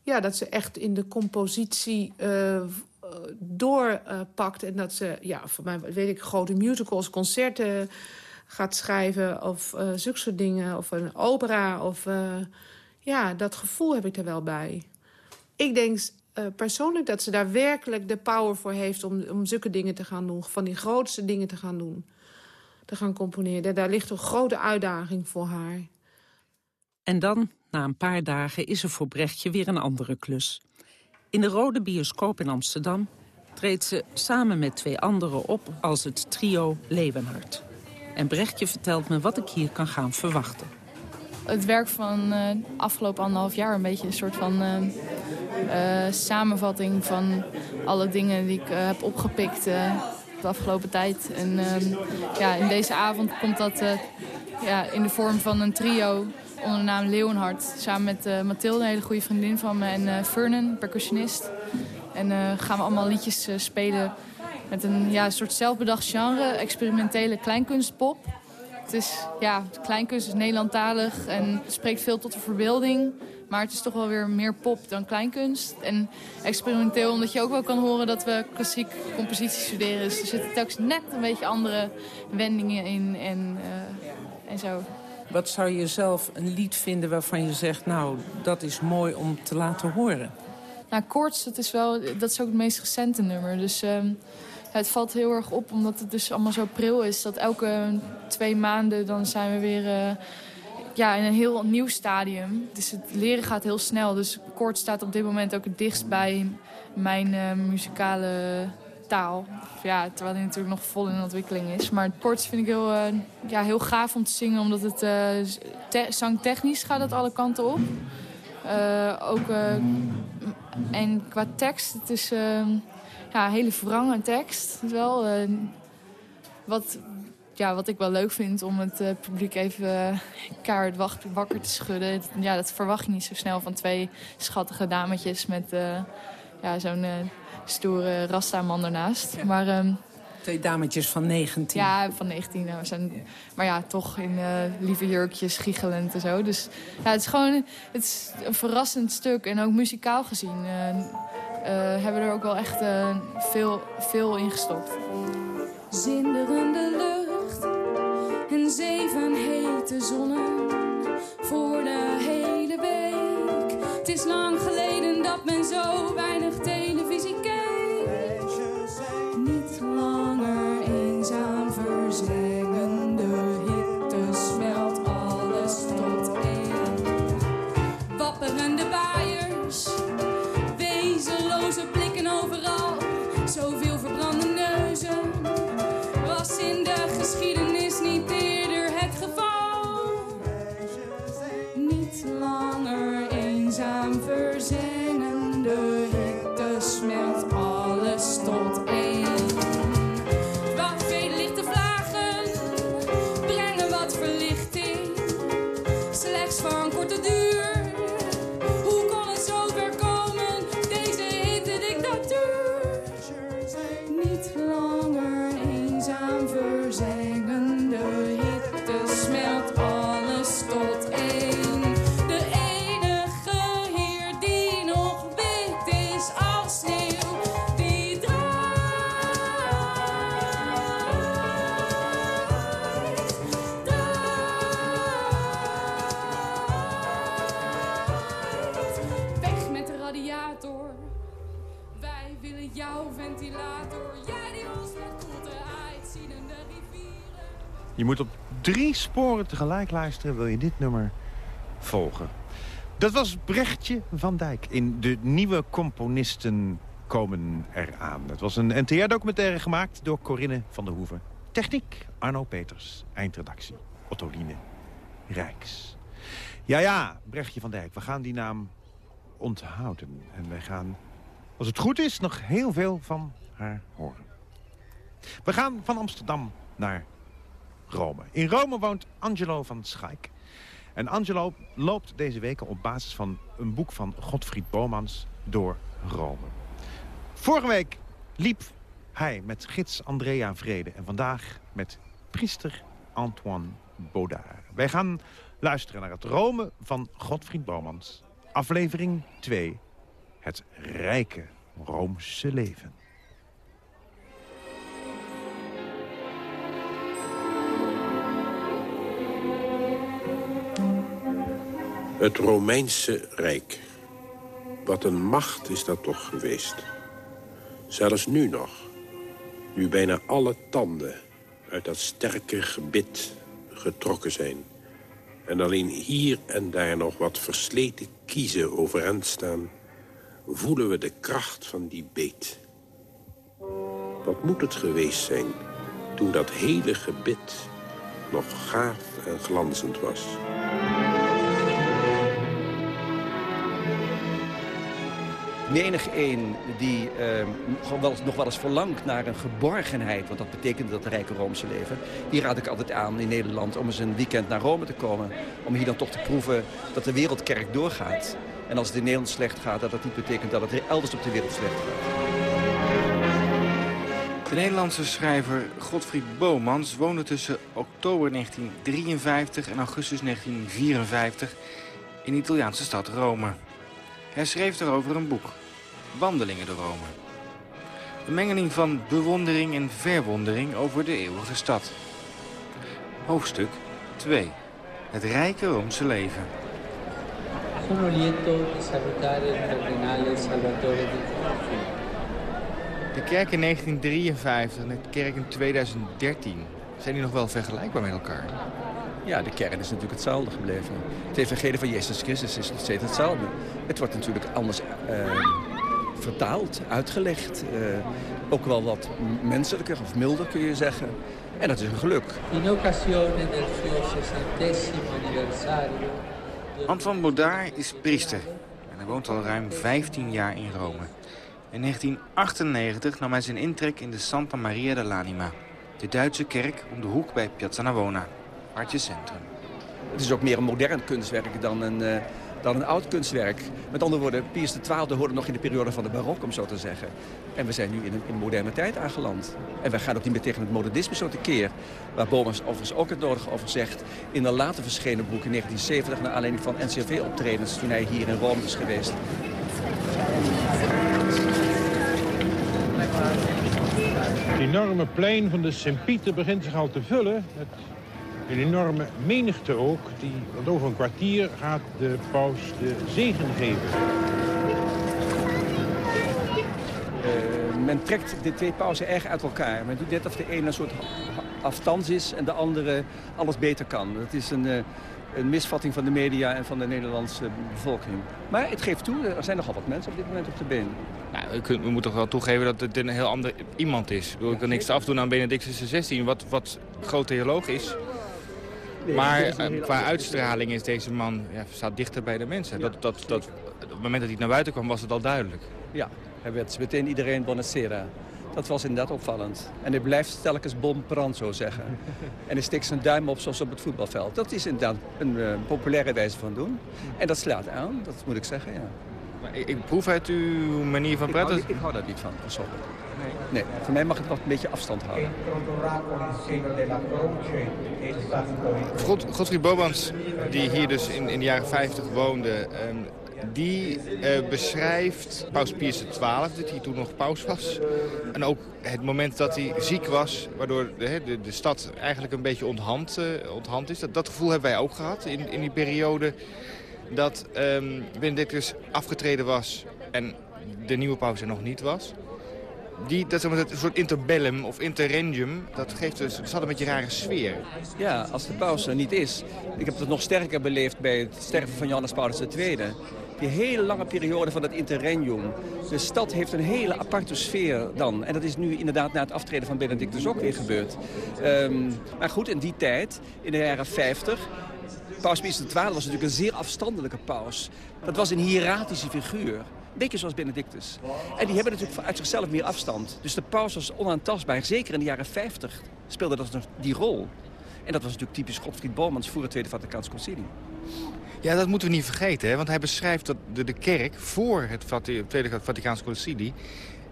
ja, dat ze echt in de compositie eh, eh, doorpakt. en dat ze, ja, voor mij weet ik, grote musicals, concerten gaat schrijven... of eh zulke soort dingen, of een opera. Of, ja, dat gevoel heb ik er wel bij. Ik denk persoonlijk dat ze daar werkelijk de power voor heeft... om, om zulke dingen te gaan doen, van die grootste dingen te gaan doen. Te gaan componeren. Daar ligt een grote uitdaging voor haar. En dan, na een paar dagen, is er voor Brechtje weer een andere klus. In de Rode Bioscoop in Amsterdam treedt ze samen met twee anderen op als het trio Leeuwenhard. En Brechtje vertelt me wat ik hier kan gaan verwachten. Het werk van eh afgelopen anderhalf jaar een beetje een soort van eh, eh, samenvatting van alle dingen die ik heb opgepikt de afgelopen tijd. En ehm, ja, in deze avond komt dat ja, in de vorm van een trio onder de naam Leeuwenhard. Samen met eh, Mathilde, een hele goede vriendin van me, en eh Vernon, percussionist. En eh, gaan we allemaal liedjes spelen met een ja, soort zelfbedacht genre, experimentele kleinkunstpop. Het is, ja, kleinkunst is Nederlandtalig en spreekt veel tot de verbeelding. Maar het is toch wel weer meer pop dan kleinkunst. En experimenteel, omdat je ook wel kan horen dat we klassiek compositie studeren. Dus er zitten telkens net een beetje andere wendingen in en, en zo. Wat zou je zelf een lied vinden waarvan je zegt... nou, dat is mooi om te laten horen? Nou, Koorts, dat is, wel, dat is ook het meest recente nummer. Dus ehm, het valt heel erg op, omdat het dus allemaal zo pril is... dat elke twee maanden dan zijn we weer eh, ja, in een heel nieuw stadium. Dus het leren gaat heel snel. Dus Koorts staat op dit moment ook het dichtst bij mijn eh, muzikale Ja, terwijl die natuurlijk nog vol in ontwikkeling is. Maar Koorts vind ik heel, eh, ja, heel gaaf om te zingen, omdat het uh, te zangtechnisch gaat het alle kanten op. Uh, ook, en qua tekst, het is ja, hele verrange tekst. Wel, wat, ja, wat ik wel leuk vind om het publiek even kaart wakker te schudden. Ja, dat verwacht je niet zo snel van twee schattige dametjes met ja, zo'n stoere Rasta-man ernaast. Ja. Maar... Um, Twee dametjes van 19. Ja, van 19. Nou, zijn, maar ja, toch in uh, lieve jurkjes, giechelend en zo. Dus ja, het is gewoon het is een verrassend stuk. En ook muzikaal gezien uh, uh, hebben we er ook wel echt veel, veel in gestopt. Zinderende lucht en zee van hete zonnen voor de hele week. Het is lang geleden men zo weinig televisie willen jouw ventilator. Jij die ons met koelte uitzienende rivieren. Je moet op drie sporen tegelijk luisteren, wil je dit nummer volgen. Dat was Brechtje van Dijk in De Nieuwe Componisten komen eraan. Het was een NTR-documentaire gemaakt door Corinne van der Hoeven. Techniek Arno Peters, eindredactie Ottoline Rijks. Ja, ja, Brechtje van Dijk, we gaan die naam onthouden. En wij gaan, als het goed is, nog heel veel van haar horen. We gaan van Amsterdam naar Rome. In Rome woont Angelo van Schaik. En Angelo loopt deze weken op basis van een boek van Godfried Bomans door Rome. Vorige week liep hij met gids Andrea Vrede en vandaag met priester Antoine Baudard. Wij gaan luisteren naar het Rome van Godfried Bomans. Aflevering 2. Het rijke Roomse leven. Het Romeinse Rijk. Wat een macht is dat toch geweest. Zelfs nu nog. Nu bijna alle tanden uit dat sterke gebit getrokken zijn. En alleen hier en daar nog wat versleten kiezen overeind staan... voelen we de kracht van die beet. Wat moet het geweest zijn toen dat hele gebit nog gaaf en glanzend was... menig een die uh, nog wel eens verlangt naar een geborgenheid... want dat betekent dat rijke Roomse leven... die raad ik altijd aan in Nederland om eens een weekend naar Rome te komen. Om hier dan toch te proeven dat de wereldkerk doorgaat. En als het in Nederland slecht gaat, dat dat niet betekent dat het elders op de wereld slecht gaat. De Nederlandse schrijver Godfried Bomans woonde tussen oktober 1953 en augustus 1954 in de Italiaanse stad Rome. Hij schreef erover een boek, Wandelingen door Rome. Een mengeling van bewondering en verwondering over de eeuwige stad. Hoofdstuk 2. Het rijke Roomse leven. Sono lieto di salutare il cardinale Salvatore di De kerk in 1953 en de kerk in 2013. Zijn die nog wel vergelijkbaar met elkaar? Ja, de kern is natuurlijk hetzelfde gebleven. Het evangelie van Jezus Christus is nog steeds hetzelfde. Het wordt natuurlijk anders uh, vertaald, uitgelegd. Uh, ook wel wat menselijker of milder kun je zeggen. En dat is een geluk. In occasione del suo 60 anniversario... Antoine Baudard is priester. En hij woont al ruim 15 jaar in Rome. In 1998 nam hij zijn intrek in de Santa Maria dell'Anima. De Duitse kerk om de hoek bij Piazza Navona. Centrum. Het is ook meer een modern kunstwerk dan een, uh, dan een oud kunstwerk. Met andere woorden, Pius XII hoorde nog in de periode van de barok, om zo te zeggen. En we zijn nu in een, moderne tijd aangeland. En we gaan ook niet meer tegen het modernisme zo tekeer. Waar Bomans overigens ook het nodige over zegt. In een later verschenen boek in 1970... naar aanleiding van NCRV-optredens toen hij hier in Rome is geweest. Het enorme plein van de Sint-Pieter begint zich al te vullen... een enorme menigte ook. Die, want over een kwartier gaat de paus de zegen geven. Uh, men trekt de twee pauzen erg uit elkaar. Men doet net of de ene een soort afstands is en de andere alles beter kan. Dat is een, uh, een misvatting van de media en van de Nederlandse bevolking. Maar het geeft toe, er zijn nogal wat mensen op dit moment op de been. Nou, we, we moeten toch wel toegeven dat het een heel ander iemand is. Ik kan niks afdoen aan Benedictus XVI, wat, wat groot theoloog is. Maar qua uitstraling is deze man ja, staat dichter bij de mensen. Dat, dat, dat, op het moment dat hij naar buiten kwam was het al duidelijk. Ja, hij werd meteen iedereen bonacera. Dat was inderdaad opvallend. En hij blijft telkens bom pranzo zeggen. en hij steekt zijn duim op zoals op het voetbalveld. Dat is inderdaad een uh, populaire wijze van doen. En dat slaat aan, dat moet ik zeggen, ja. Maar ik, ik proef uit uw manier van praten... Ik hou, ik hou daar niet van, persoonlijk. Nee. voor mij mag het wat een beetje afstand houden. God, Godfried Bobans, die hier dus in, in de jaren 50 woonde... Um, die uh, beschrijft paus Pius XII, dat hij toen nog paus was. En ook het moment dat hij ziek was, waardoor de, de, de stad eigenlijk een beetje onthand, uh, onthand is. Dat, dat gevoel hebben wij ook gehad in, in die periode dat um, Benedictus afgetreden was en de nieuwe paus er nog niet was. Die, dat is een soort interbellum of interregnum, dat geeft dus, dat een beetje rare sfeer. Ja, als de paus er niet is. Ik heb het nog sterker beleefd bij het sterven van Johannes Paulus II. Die hele lange periode van het interregnum. De stad heeft een hele aparte sfeer dan. En dat is nu inderdaad na het aftreden van Benedictus ook weer gebeurd. Um, maar goed, in die tijd, in de jaren 50... Paus Pius XII was natuurlijk een zeer afstandelijke paus. Dat was een hieratische figuur. Beetje zoals Benedictus. En die hebben natuurlijk uit zichzelf meer afstand. Dus de paus was onaantastbaar. Zeker in de jaren 50 speelde dat die rol. En dat was natuurlijk typisch Godfried Bomans voor het Tweede Vaticaans Concilie. Ja, dat moeten we niet vergeten, hè? want hij beschrijft dat de, de kerk voor het Tweede Vaticaanse Concilie...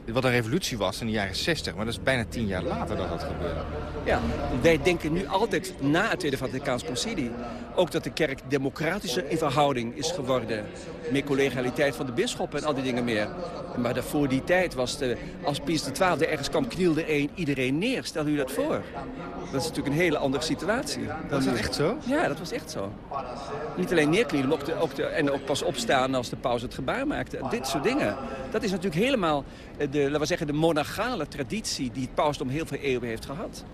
wat een revolutie was in de jaren 60, maar dat is bijna tien jaar later dat dat gebeurde. Ja, wij denken nu altijd na het Tweede Vaticaans Concilie... ook dat de kerk democratischer in verhouding is geworden. Meer collegialiteit van de bisschop en al die dingen meer. Maar de- voor die tijd was de, als Pius XII ergens kwam, knielde een, iedereen neer. Stel u dat voor. Dat is natuurlijk een hele andere situatie. Was dat echt zo? Ja, dat was echt zo. Niet alleen neerknielen, maar ook, de, ook de, en ook pas opstaan als de paus het gebaar maakte. Dit soort dingen. Dat is natuurlijk helemaal de, laten we zeggen, de monarchale traditie... die het pausdom heel veel eeuwen heeft gehad.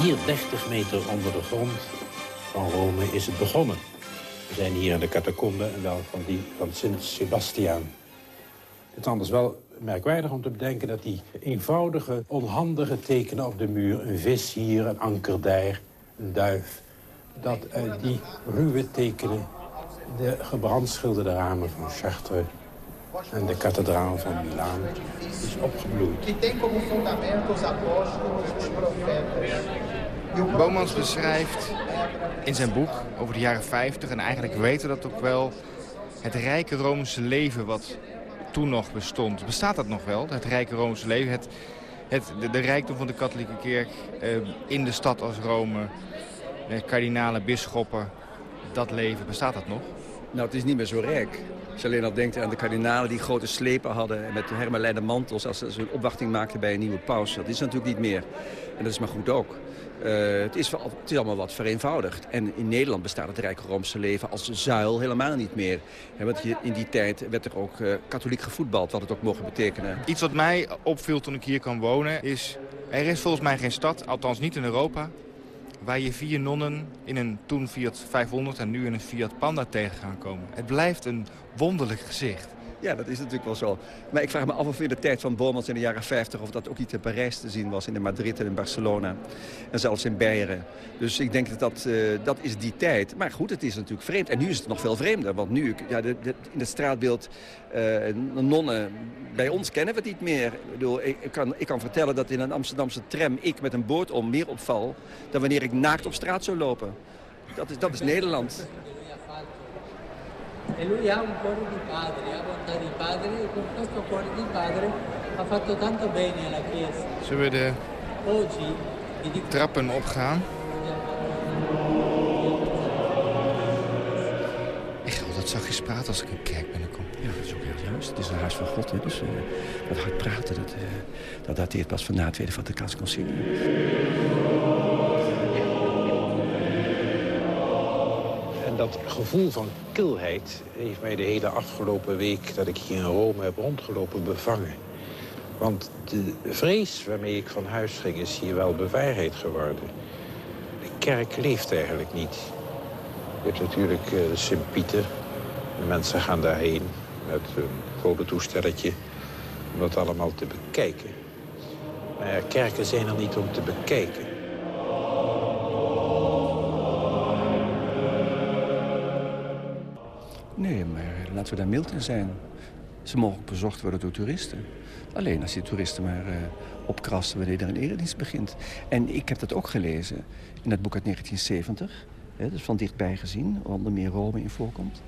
Hier 30 meter onder de grond van Rome is het begonnen. We zijn hier in de catacombe en wel van die van Sint Sebastiaan. Het is anders wel merkwaardig om te bedenken dat die eenvoudige, onhandige tekenen op de muur... een vis hier, een anker een duif... dat eh, die ruwe tekenen de gebrandschilderde ramen van Chartres... en de kathedraal van Milaan is opgebloeid. Bomans beschrijft in zijn boek over de jaren 50... en eigenlijk weten we dat ook wel... het rijke Romeinse leven wat toen nog bestond. Bestaat dat nog wel, het rijke Romeinse leven? Het, het, de, de rijkdom van de katholieke kerk eh, in de stad als Rome... Kardinalen, bisschoppen, dat leven, bestaat dat nog? Nou, het is niet meer zo rijk. Als je alleen al denkt aan de kardinalen die grote slepen hadden... en met hermelijnen mantels als ze een opwachting maakten bij een nieuwe paus. Dat is natuurlijk niet meer. En dat is maar goed ook. Eh, het, is wel, het is allemaal wat vereenvoudigd. En in Nederland bestaat het Rijke Roomse leven als zuil helemaal niet meer. Want je- in die tijd werd er ook eh, katholiek gevoetbald, wat het ook mogen betekenen. Iets wat mij opviel toen ik hier kwam wonen is... er is volgens mij geen stad, althans niet in Europa... waar je vier nonnen in een toen Fiat 500 en nu in een Fiat Panda tegen gaan komen. Het blijft een wonderlijk gezicht. Ja, dat is natuurlijk wel zo. Maar ik vraag me af of in de tijd van Bomans in de jaren 50... of dat ook niet in Parijs te zien was, in Madrid en in Barcelona. En zelfs in Beieren. Dus ik denk dat dat, eh, dat is die tijd. Maar goed, het is natuurlijk vreemd. En nu is het nog veel vreemder. Want nu, ja, de, de- in het straatbeeld, eh, de nonnen... Bij ons kennen we het niet meer. Ik, ik kan, ik kan vertellen dat in een Amsterdamse tram... ik met een boord om meer opval... dan wanneer ik naakt op straat zou lopen. Dat is, dat is Nederland. E lui ha un cuore di padre, ha volontà di padre e con questo cuore di padre ha fatto tanto bene alla Chiesa. Zullen we de Oggi dico trappen opgaan? Ik ga altijd zachtjes praten als ik een kerk binnenkom. Ja, dat is ook heel juist. Het is een huis van God. Hè? Dus eh, dat hard praten, dat, eh, dat dateert pas van na het Tweede Vaticaanse Concilie. En dat gevoel van kilheid heeft mij de hele afgelopen week... dat ik hier in Rome heb rondgelopen bevangen. Want de vrees waarmee ik van huis ging is hier wel bewaarheid geworden. De kerk leeft eigenlijk niet. Je hebt natuurlijk eh, Sint-Pieter. De mensen gaan daarheen met een fototoestelletje... om dat allemaal te bekijken. Maar kerken zijn er niet om te bekijken. Nee, maar laten we daar mild in zijn. Ze mogen bezocht worden door toeristen. Alleen als die toeristen maar eh, opkrassen wanneer er een eredienst begint. En ik heb dat ook gelezen in het boek uit 1970. Hè, dus van dichtbij gezien, onder meer Rome in voorkomt.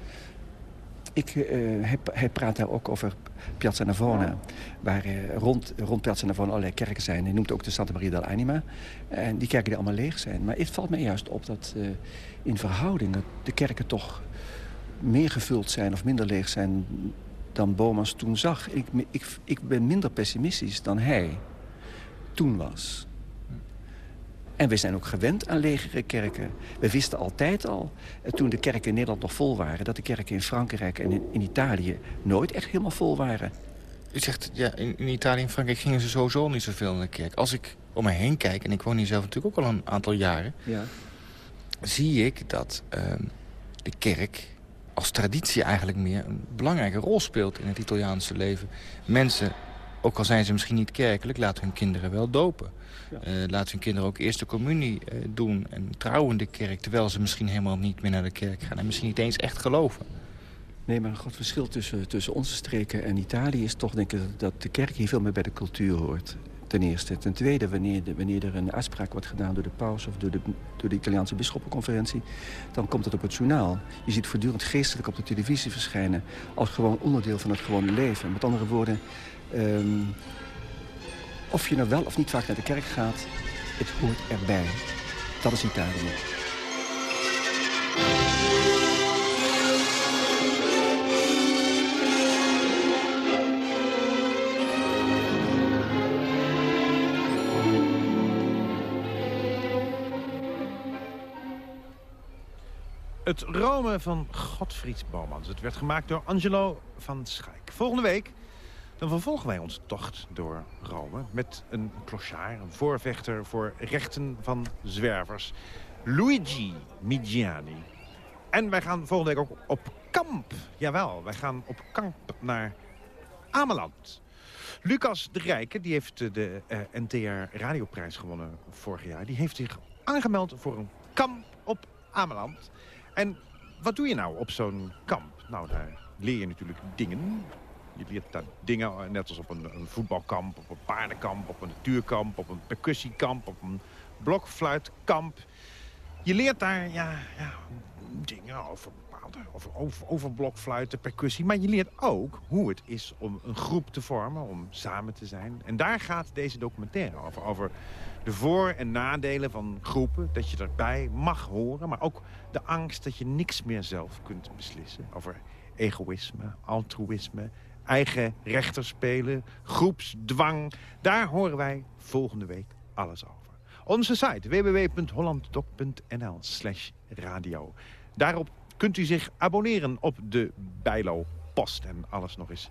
Ik, eh, hij, hij praat daar ook over Piazza Navona. Waar eh, rond, rond Piazza Navona allerlei kerken zijn. Hij noemt ook de Santa Maria dell'Anima. En die kerken die allemaal leeg zijn. Maar het valt mij juist op dat in verhouding de kerken toch meer gevuld zijn of minder leeg zijn dan Bomas toen zag. Ik, ik, ik ben minder pessimistisch dan hij toen was. En we zijn ook gewend aan legere kerken. We wisten altijd al, eh, toen de kerken in Nederland nog vol waren... dat de kerken in Frankrijk en in, in Italië nooit echt helemaal vol waren. U zegt, ja, in, in Italië en Frankrijk gingen ze sowieso niet zoveel in de kerk. Als ik om me heen kijk, en ik woon hier zelf natuurlijk ook al een aantal jaren... Ja. zie ik dat ehm, de kerk als traditie eigenlijk meer een belangrijke rol speelt in het Italiaanse leven. Mensen, ook al zijn ze misschien niet kerkelijk, laten hun kinderen wel dopen. Eh, laten hun kinderen ook eerste communie eh, doen en trouwen in de kerk... terwijl ze misschien helemaal niet meer naar de kerk gaan en misschien niet eens echt geloven. Nee, maar een groot verschil tussen, tussen onze streken en Italië is toch denk ik dat de kerk hier veel meer bij de cultuur hoort. Ten eerste. Ten tweede, wanneer, wanneer er een uitspraak wordt gedaan door de paus... of door de, door de Italiaanse bisschoppenconferentie... dan komt het op het journaal. Je ziet voortdurend geestelijk op de televisie verschijnen... als gewoon onderdeel van het gewone leven. Met andere woorden... ehm, of je nou wel of niet vaak naar de kerk gaat, het hoort erbij. Dat is Italië. Het Rome van Godfried Bomans. Het werd gemaakt door Angelo van Schaik. Volgende week dan vervolgen wij onze tocht door Rome... met een clochard, een voorvechter voor rechten van zwervers. Luigi Migiani. En wij gaan volgende week ook op kamp. Jawel, wij gaan op kamp naar Ameland. Lucas de Rijke, die heeft de uh, NTR Radioprijs gewonnen vorig jaar... die heeft zich aangemeld voor een kamp op Ameland. En wat doe je nou op zo'n kamp? Nou, daar leer je natuurlijk dingen. Je leert daar dingen, net als op een, een, voetbalkamp, op een paardenkamp, op een natuurkamp, op een percussiekamp, op een blokfluitkamp. Je leert daar ja, ja, dingen over bepaalde, over, blokfluiten, percussie. Maar je leert ook hoe het is om een groep te vormen, om samen te zijn. En daar gaat deze documentaire over. Over de voor- en nadelen van groepen, dat je erbij mag horen. Maar ook de angst dat je niks meer zelf kunt beslissen. Over egoïsme, altruïsme, eigen rechter spelen, groepsdwang. Daar horen wij volgende week alles over. Onze site www.hollanddoc.nl slash radio. Daarop kunt u zich abonneren op de Bijlo Post en alles nog eens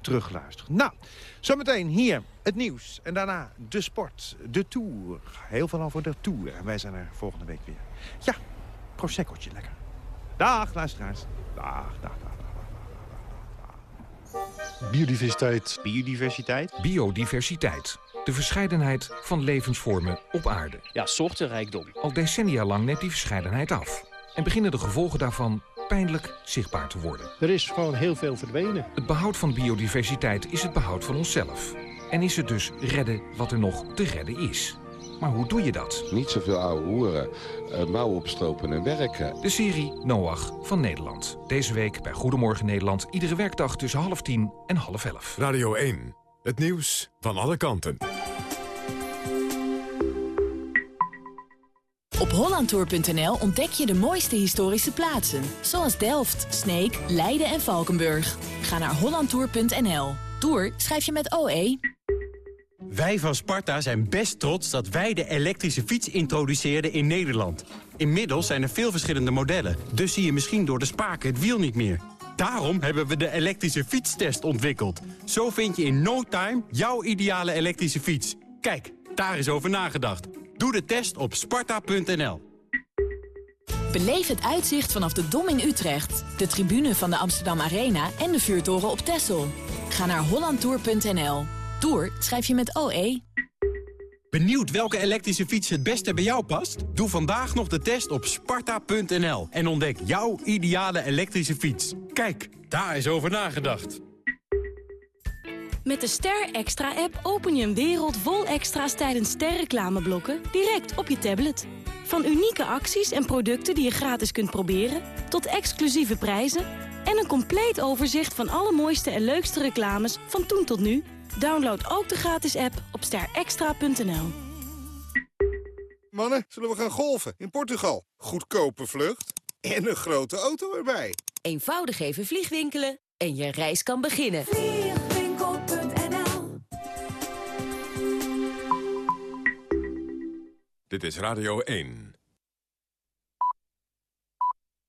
terugluisteren. Nou, zometeen hier het nieuws en daarna de sport, de Tour. Heel veel over de Tour en wij zijn er volgende week weer. Ja, Prosecco'tje lekker. Dag luisteraars. Dag, dag, dag. Biodiversiteit. Biodiversiteit. Biodiversiteit. De verscheidenheid van levensvormen op aarde. Ja, soortenrijkdom. Al decennia lang neemt die verscheidenheid af. En beginnen de gevolgen daarvan pijnlijk zichtbaar te worden. Er is gewoon heel veel verdwenen. Het behoud van biodiversiteit is het behoud van onszelf. En is het dus redden wat er nog te redden is. Maar hoe doe je dat? Niet zoveel oude hoeren, uh, mouwen opstropen en werken. De serie Noach van Nederland. Deze week bij Goedemorgen Nederland. Iedere werkdag tussen half tien en half elf. Radio 1. Het nieuws van alle kanten. Op hollandtour.nl ontdek je de mooiste historische plaatsen. Zoals Delft, Sneek, Leiden en Valkenburg. Ga naar hollandtour.nl. Tour schrijf je met OE. Wij van Sparta zijn best trots dat wij de elektrische fiets introduceerden in Nederland. Inmiddels zijn er veel verschillende modellen, dus zie je misschien door de spaken het wiel niet meer. Daarom hebben we de elektrische fietstest ontwikkeld. Zo vind je in no time jouw ideale elektrische fiets. Kijk, daar is over nagedacht. Doe de test op sparta.nl. Beleef het uitzicht vanaf de Dom in Utrecht, de tribune van de Amsterdam Arena en de vuurtoren op Texel. Ga naar hollandtour.nl. Tour schrijf je met OE. Benieuwd welke elektrische fiets het beste bij jou past? Doe vandaag nog de test op sparta.nl en ontdek jouw ideale elektrische fiets. Kijk, daar is over nagedacht. Met de Ster Extra-app open je een wereld vol extra's tijdens sterreclameblokken direct op je tablet. Van unieke acties en producten die je gratis kunt proberen, tot exclusieve prijzen en een compleet overzicht van alle mooiste en leukste reclames van toen tot nu. Download ook de gratis app op sterextra.nl. Mannen, zullen we gaan golven in Portugal? Goedkope vlucht en een grote auto erbij. Eenvoudig even vliegwinkelen en je reis kan beginnen. Dit is Radio 1.